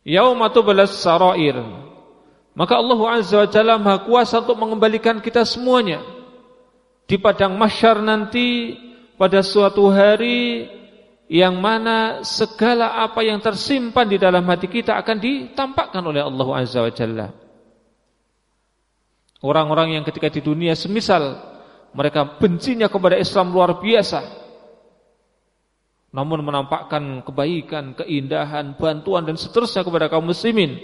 Yaumatu balas sarair maka Allah Azza wa Jalla Maha Kuasa untuk mengembalikan kita semuanya di padang mahsyar nanti pada suatu hari yang mana segala apa yang tersimpan di dalam hati kita akan ditampakkan oleh Allah Azza wa Jalla. Orang-orang yang ketika di dunia semisal mereka bencinya kepada Islam luar biasa. Namun menampakkan kebaikan, keindahan, bantuan dan seterusnya kepada kaum muslimin.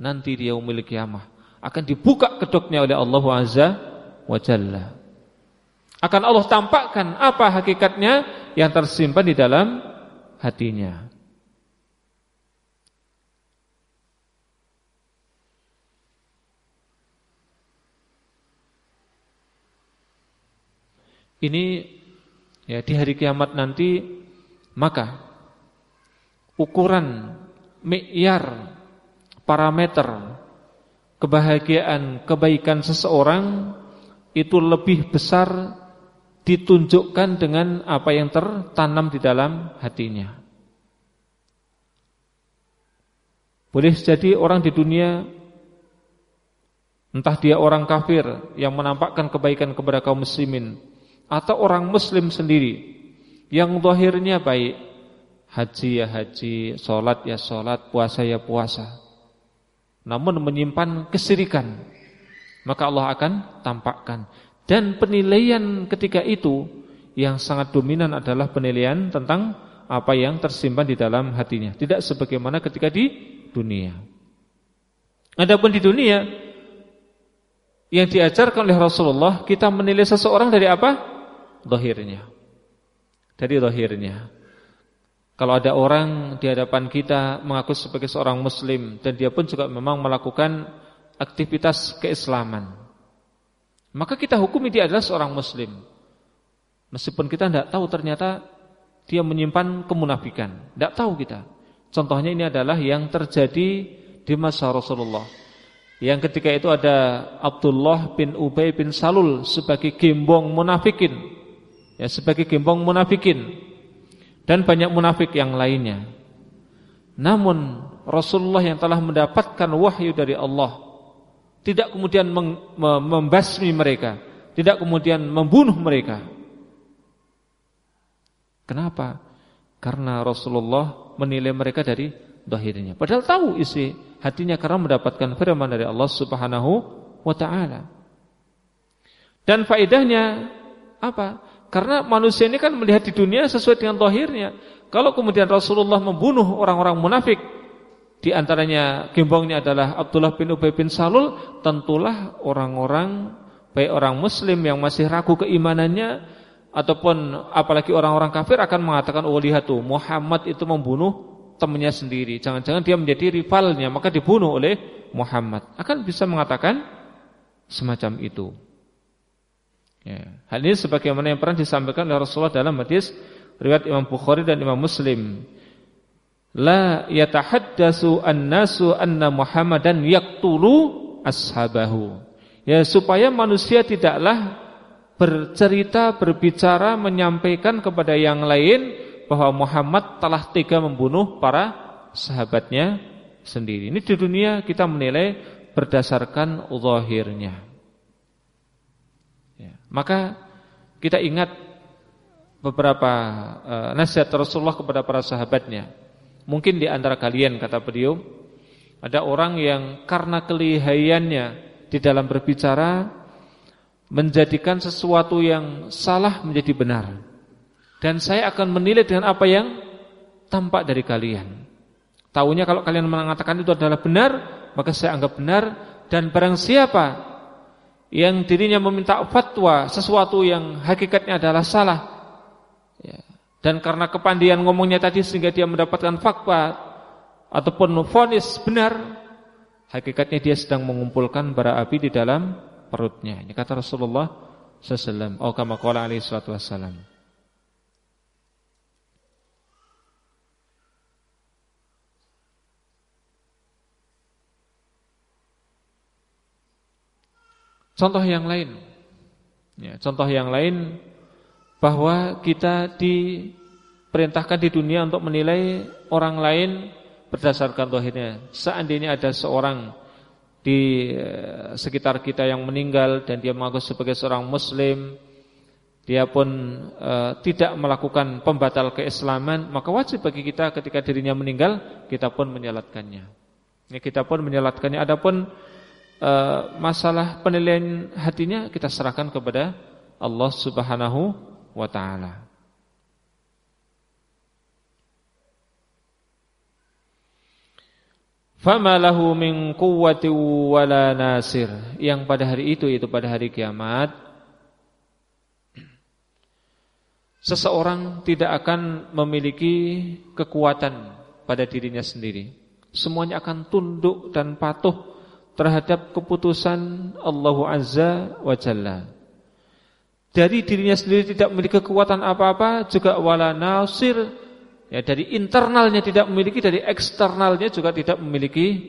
Nanti dia memiliki kiamah akan dibuka kedoknya oleh Allah Azza wa Jalla. Akan Allah tampakkan apa hakikatnya yang tersimpan di dalam hatinya. Ini ya di hari kiamat nanti maka ukuran mi'yar parameter kebahagiaan kebaikan seseorang itu lebih besar ditunjukkan dengan apa yang tertanam di dalam hatinya. Boleh jadi orang di dunia entah dia orang kafir yang menampakkan kebaikan kepada kaum muslimin atau orang muslim sendiri yang zahirnya baik, haji ya haji, salat ya salat, puasa ya puasa. Namun menyimpan kesirikan, maka Allah akan tampakkan dan penilaian ketika itu yang sangat dominan adalah penilaian tentang apa yang tersimpan di dalam hatinya. Tidak sebagaimana ketika di dunia. Adapun di dunia yang diajarkan oleh Rasulullah, kita menilai seseorang dari apa? Dohirnya. Dari dohirnya. Kalau ada orang di hadapan kita mengaku sebagai seorang muslim dan dia pun juga memang melakukan aktivitas keislaman. Maka kita hukumi dia adalah seorang muslim. Meskipun kita tidak tahu ternyata dia menyimpan kemunafikan. Tidak tahu kita. Contohnya ini adalah yang terjadi di masa Rasulullah. Yang ketika itu ada Abdullah bin Ubay bin Salul sebagai gembong munafikin. Ya, sebagai gembong munafikin. Dan banyak munafik yang lainnya. Namun Rasulullah yang telah mendapatkan wahyu dari Allah tidak kemudian membasmi mereka, tidak kemudian membunuh mereka. Kenapa? Karena Rasulullah menilai mereka dari dohirnya. Padahal tahu isi hatinya karena mendapatkan firman dari Allah Subhanahu wa taala. Dan faedahnya apa? Karena manusia ini kan melihat di dunia sesuai dengan dohirnya. Kalau kemudian Rasulullah membunuh orang-orang munafik, di antaranya gembongnya adalah Abdullah bin Ubay bin Salul, tentulah orang-orang baik orang muslim yang masih ragu keimanannya ataupun apalagi orang-orang kafir akan mengatakan oh lihat tuh Muhammad itu membunuh temannya sendiri. Jangan-jangan dia menjadi rivalnya maka dibunuh oleh Muhammad. Akan bisa mengatakan semacam itu. Ya. Hal ini sebagaimana yang pernah disampaikan oleh Rasulullah dalam hadis riwayat Imam Bukhari dan Imam Muslim la yatahaddasu an-nasu anna Muhammadan yaqtulu ashabahu. Ya supaya manusia tidaklah bercerita, berbicara, menyampaikan kepada yang lain bahwa Muhammad telah tega membunuh para sahabatnya sendiri. Ini di dunia kita menilai berdasarkan zahirnya. Ya, maka kita ingat beberapa uh, nasihat Rasulullah kepada para sahabatnya. Mungkin di antara kalian kata beliau ada orang yang karena kelihayannya di dalam berbicara menjadikan sesuatu yang salah menjadi benar. Dan saya akan menilai dengan apa yang tampak dari kalian. Tahunya kalau kalian mengatakan itu adalah benar, maka saya anggap benar dan barang siapa yang dirinya meminta fatwa sesuatu yang hakikatnya adalah salah, ya, dan karena kepandian ngomongnya tadi sehingga dia mendapatkan fakta ataupun vonis benar, hakikatnya dia sedang mengumpulkan bara api di dalam perutnya. Ini kata Rasulullah sallallahu alaihi kama qala alaihi. Contoh yang lain. Ya, contoh yang lain bahwa kita diperintahkan di dunia untuk menilai orang lain berdasarkan zahirnya. Seandainya ada seorang di eh, sekitar kita yang meninggal dan dia mengaku sebagai seorang muslim, dia pun e, tidak melakukan pembatal keislaman, maka wajib bagi kita ketika dirinya meninggal kita pun menyalatkannya. Ya, kita pun menyalatkannya. Adapun e, masalah penilaian hatinya kita serahkan kepada Allah Subhanahu wa taala. Fama lahu min quwwati wala nasir. Yang pada hari itu itu pada hari kiamat seseorang tidak akan memiliki kekuatan pada dirinya sendiri. Semuanya akan tunduk dan patuh terhadap keputusan Allah Azza wa Jalla. Dari dirinya sendiri tidak memiliki kekuatan apa-apa, juga wala nasir, ya dari internalnya tidak memiliki, dari eksternalnya juga tidak memiliki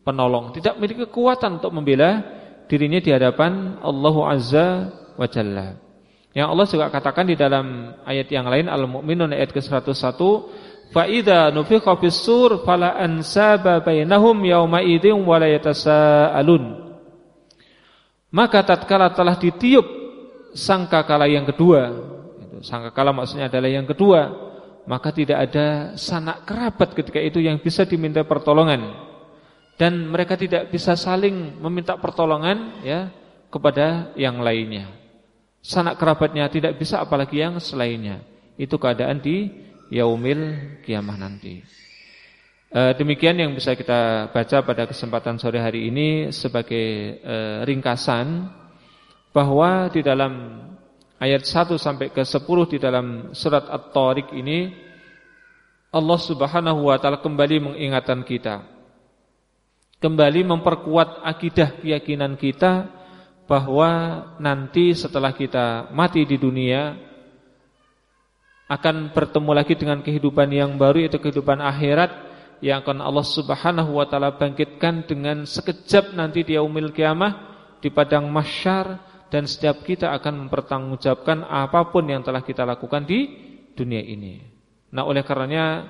penolong, tidak memiliki kekuatan untuk membela dirinya di hadapan Allah Azza wa Jalla. Yang Allah juga katakan di dalam ayat yang lain Al-Mu'minun ayat ke-101 Fa idza nufikha fis-sur fala ansaba bainahum yauma idzin wa la yatasaalun. Maka tatkala telah ditiup sangkakala yang kedua itu sangkakala maksudnya adalah yang kedua maka tidak ada sanak kerabat ketika itu yang bisa diminta pertolongan. Dan mereka tidak bisa saling meminta pertolongan ya kepada yang lainnya. Sanak kerabatnya tidak bisa apalagi yang selainnya. Itu keadaan di yaumil kiamah nanti. E, demikian yang bisa kita baca pada kesempatan sore hari ini sebagai e, ringkasan bahwa di dalam ayat 1 sampai ke 10 di dalam surat At-Tariq ini Allah Subhanahu wa taala kembali mengingatkan kita kembali memperkuat akidah keyakinan kita bahwa nanti setelah kita mati di dunia akan bertemu lagi dengan kehidupan yang baru yaitu kehidupan akhirat yang akan Allah Subhanahu wa taala bangkitkan dengan sekejap nanti di yaumil kiamah di padang mahsyar dan setiap kita akan mempertanggungjawabkan apa pun yang telah kita lakukan di dunia ini. Nah, oleh karenanya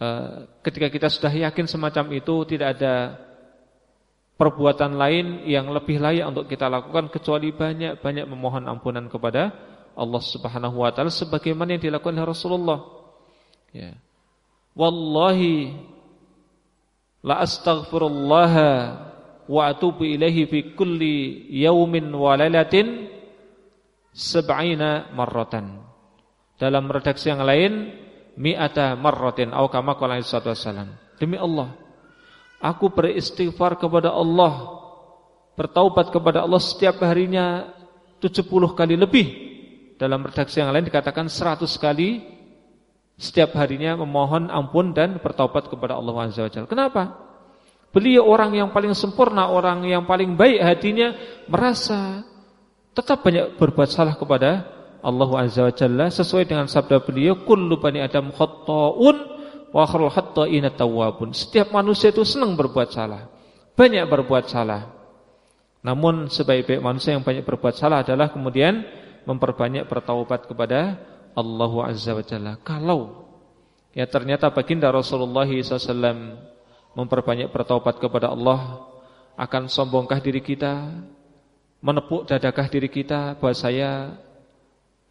eh, ketika kita sudah yakin semacam itu tidak ada perbuatan lain yang lebih layak untuk kita lakukan kecuali banyak-banyak memohon ampunan kepada Allah Subhanahu wa taala sebagaimana yang dilakukan oleh Rasulullah. Ya. Wallahi la astaghfirullah wa atubu ilaihi fi kulli yaumin wa lailatin sab'ina marratan. Dalam redaksi yang lain mi'ata marratin atau kama qala Wasallam. Demi Allah Aku beristighfar kepada Allah Bertaubat kepada Allah setiap harinya 70 kali lebih Dalam redaksi yang lain dikatakan 100 kali Setiap harinya memohon ampun dan bertaubat kepada Allah Azza wa Kenapa? Beliau orang yang paling sempurna Orang yang paling baik hatinya Merasa tetap banyak berbuat salah kepada Allah Azza wa Jalla Sesuai dengan sabda beliau Kullu bani adam khatta'un wa khairul khata'ina tawwabun. Setiap manusia itu senang berbuat salah. Banyak berbuat salah. Namun sebaik-baik manusia yang banyak berbuat salah adalah kemudian memperbanyak bertaubat kepada Allah Azza wa Jalla. Kalau ya ternyata baginda Rasulullah SAW memperbanyak bertaubat kepada Allah, akan sombongkah diri kita? Menepuk dadakah diri kita bahwa saya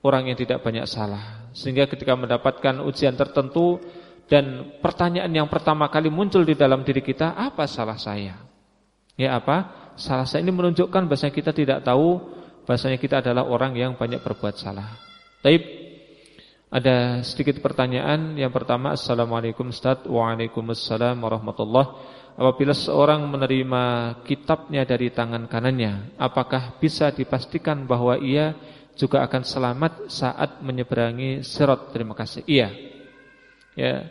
orang yang tidak banyak salah. Sehingga ketika mendapatkan ujian tertentu dan pertanyaan yang pertama kali muncul di dalam diri kita, apa salah saya? Ya apa? Salah saya ini menunjukkan bahasanya kita tidak tahu bahasanya kita adalah orang yang banyak berbuat salah. Taib. Ada sedikit pertanyaan. Yang pertama, Assalamualaikum Ustaz. Waalaikumsalam warahmatullah. Apabila seorang menerima kitabnya dari tangan kanannya, apakah bisa dipastikan bahwa ia juga akan selamat saat menyeberangi sirat? Terima kasih. Iya. Ya.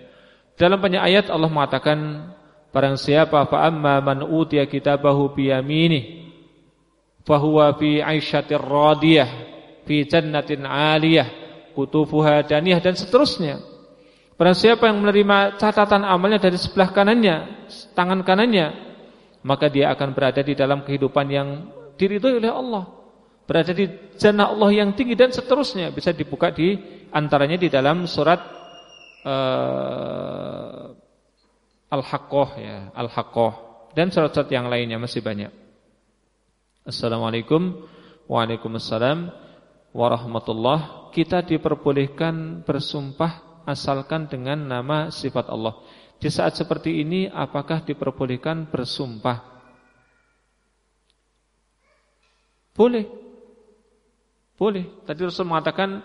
Dalam banyak ayat Allah mengatakan barang siapa fa amma man utiya kitabahu bi yamini fa huwa fi 'aisyatir radiyah fi jannatin 'aliyah kutufuha daniyah dan seterusnya. Barang siapa yang menerima catatan amalnya dari sebelah kanannya, tangan kanannya, maka dia akan berada di dalam kehidupan yang diridhoi oleh Allah. Berada di jannah Allah yang tinggi dan seterusnya bisa dibuka di antaranya di dalam surat uh, Al-Haqqah ya, Al-Haqqah dan surat-surat yang lainnya masih banyak. Assalamualaikum Waalaikumsalam warahmatullah kita diperbolehkan bersumpah asalkan dengan nama sifat Allah. Di saat seperti ini apakah diperbolehkan bersumpah? Boleh. Boleh. Tadi Rasul mengatakan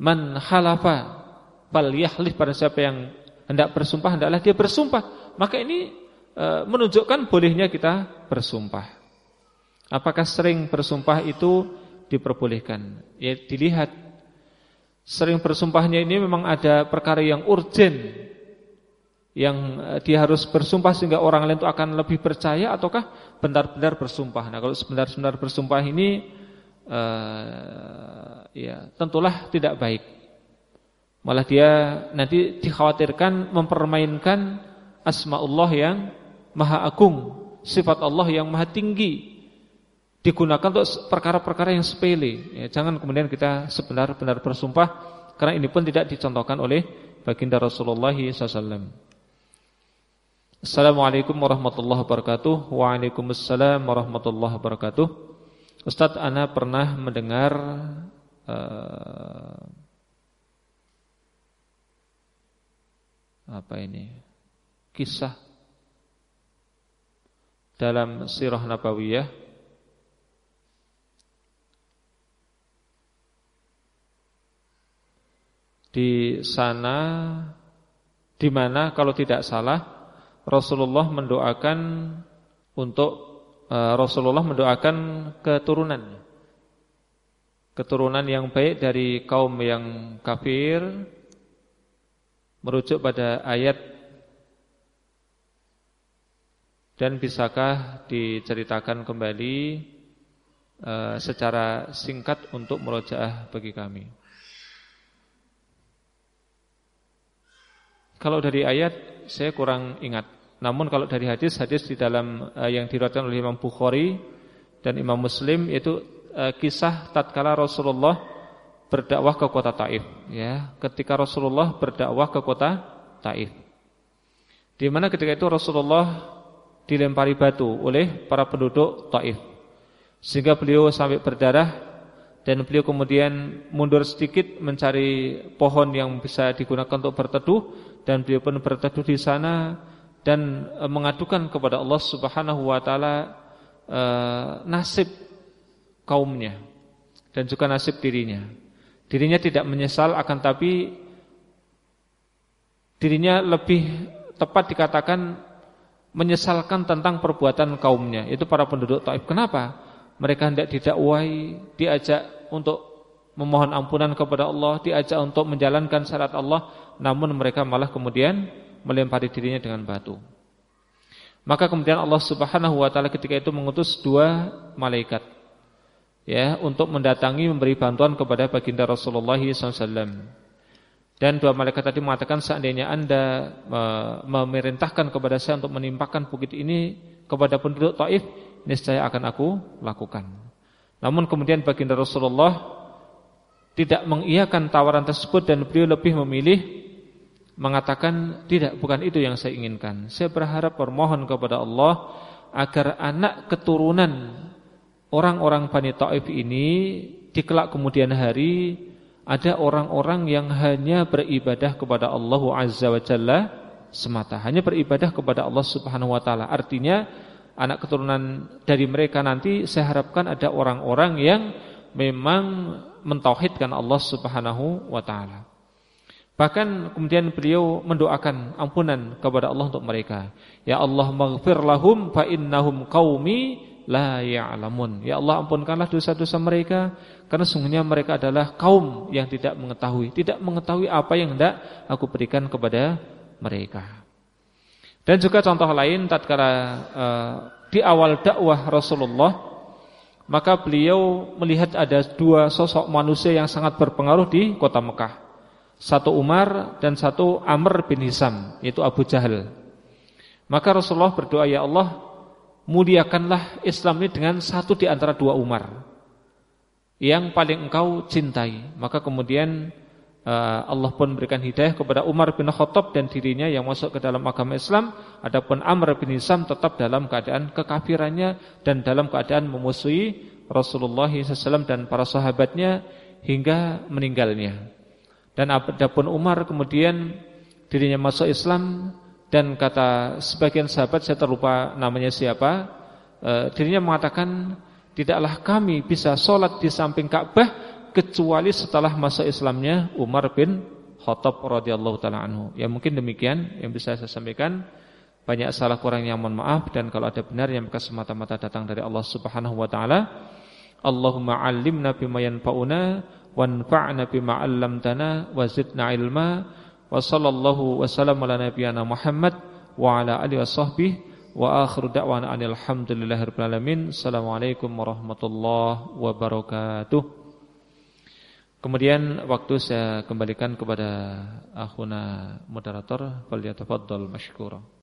man halafa fal yahlif pada siapa yang hendak bersumpah hendaklah dia bersumpah. Maka ini e, menunjukkan bolehnya kita bersumpah. Apakah sering bersumpah itu diperbolehkan? Ya dilihat sering bersumpahnya ini memang ada perkara yang urgent yang eh, dia harus bersumpah sehingga orang lain itu akan lebih percaya ataukah benar-benar bersumpah. Nah, kalau sebentar-benar bersumpah ini uh, ya tentulah tidak baik. Malah dia nanti dikhawatirkan mempermainkan asma Allah yang maha agung, sifat Allah yang maha tinggi digunakan untuk perkara-perkara yang sepele. Ya, jangan kemudian kita sebenar-benar bersumpah karena ini pun tidak dicontohkan oleh baginda Rasulullah SAW. Assalamualaikum warahmatullahi wabarakatuh Waalaikumsalam warahmatullahi wabarakatuh Ustadz Ana pernah mendengar uh, Apa ini Kisah Dalam sirah nabawiyah Di sana di mana kalau tidak salah Rasulullah mendoakan untuk uh, Rasulullah mendoakan keturunan. Keturunan yang baik dari kaum yang kafir merujuk pada ayat dan bisakah diceritakan kembali uh, secara singkat untuk merojaah bagi kami Kalau dari ayat saya kurang ingat namun kalau dari hadis, hadis di dalam uh, yang diriwayatkan oleh Imam Bukhari dan Imam Muslim itu uh, kisah tatkala Rasulullah berdakwah ke kota Taif, ya. Ketika Rasulullah berdakwah ke kota Taif. Di mana ketika itu Rasulullah dilempari batu oleh para penduduk Taif. Sehingga beliau sampai berdarah dan beliau kemudian mundur sedikit mencari pohon yang bisa digunakan untuk berteduh dan beliau pun berteduh di sana dan e, mengadukan kepada Allah Subhanahu wa taala e, nasib kaumnya dan juga nasib dirinya. Dirinya tidak menyesal akan tapi dirinya lebih tepat dikatakan menyesalkan tentang perbuatan kaumnya, itu para penduduk Taif. Kenapa? Mereka hendak didakwai, diajak untuk memohon ampunan kepada Allah, diajak untuk menjalankan syarat Allah, namun mereka malah kemudian melempari dirinya dengan batu. Maka kemudian Allah Subhanahu wa taala ketika itu mengutus dua malaikat ya untuk mendatangi memberi bantuan kepada baginda Rasulullah SAW. Dan dua malaikat tadi mengatakan seandainya Anda memerintahkan kepada saya untuk menimpakan bukit ini kepada penduduk Taif, niscaya akan aku lakukan. Namun kemudian baginda Rasulullah tidak mengiyakan tawaran tersebut dan beliau lebih memilih mengatakan tidak bukan itu yang saya inginkan. Saya berharap bermohon kepada Allah agar anak keturunan orang-orang Bani Taif ini di kelak kemudian hari ada orang-orang yang hanya beribadah kepada Allah Azza wa Jalla semata, hanya beribadah kepada Allah Subhanahu wa taala. Artinya anak keturunan dari mereka nanti saya harapkan ada orang-orang yang memang mentauhidkan Allah Subhanahu wa taala. Bahkan kemudian beliau mendoakan ampunan kepada Allah untuk mereka. Ya Allah maghfir lahum fa innahum qaumi la ya'lamun. Ya Allah ampunkanlah dosa-dosa mereka karena sungguhnya mereka adalah kaum yang tidak mengetahui, tidak mengetahui apa yang hendak aku berikan kepada mereka. Dan juga contoh lain tatkala uh, di awal dakwah Rasulullah maka beliau melihat ada dua sosok manusia yang sangat berpengaruh di kota Mekah. Satu Umar dan satu Amr bin Hisam Yaitu Abu Jahal. Maka Rasulullah berdoa Ya Allah Muliakanlah Islam ini dengan satu di antara dua Umar Yang paling engkau cintai. Maka kemudian uh, Allah pun berikan hidayah kepada Umar bin Khattab Dan dirinya yang masuk ke dalam agama Islam. Adapun Amr bin Hisam tetap dalam keadaan kekafirannya Dan dalam keadaan memusuhi Rasulullah SAW dan para sahabatnya hingga meninggalnya. Dan adapun Umar kemudian dirinya masuk Islam dan kata sebagian sahabat saya terlupa namanya siapa, e, dirinya mengatakan tidaklah kami bisa sholat di samping Ka'bah kecuali setelah masa Islamnya Umar bin Khattab radhiyallahu taala anhu. Ya mungkin demikian yang bisa saya sampaikan. Banyak salah kurang yang mohon maaf dan kalau ada benar yang maka semata-mata datang dari Allah Subhanahu wa taala. Allahumma 'allimna bima yanfa'una wanfa'na bima 'allamtana wa zidna ilma wa sallallahu wa sallam ala nabiyyina Muhammad wa ala alihi washabbihi wa akhiru da'wana alhamdulillahirabbil alamin. Assalamualaikum warahmatullahi wabarakatuh. Kemudian waktu saya kembalikan kepada akhuna moderator, fal yatafaddal mashkura.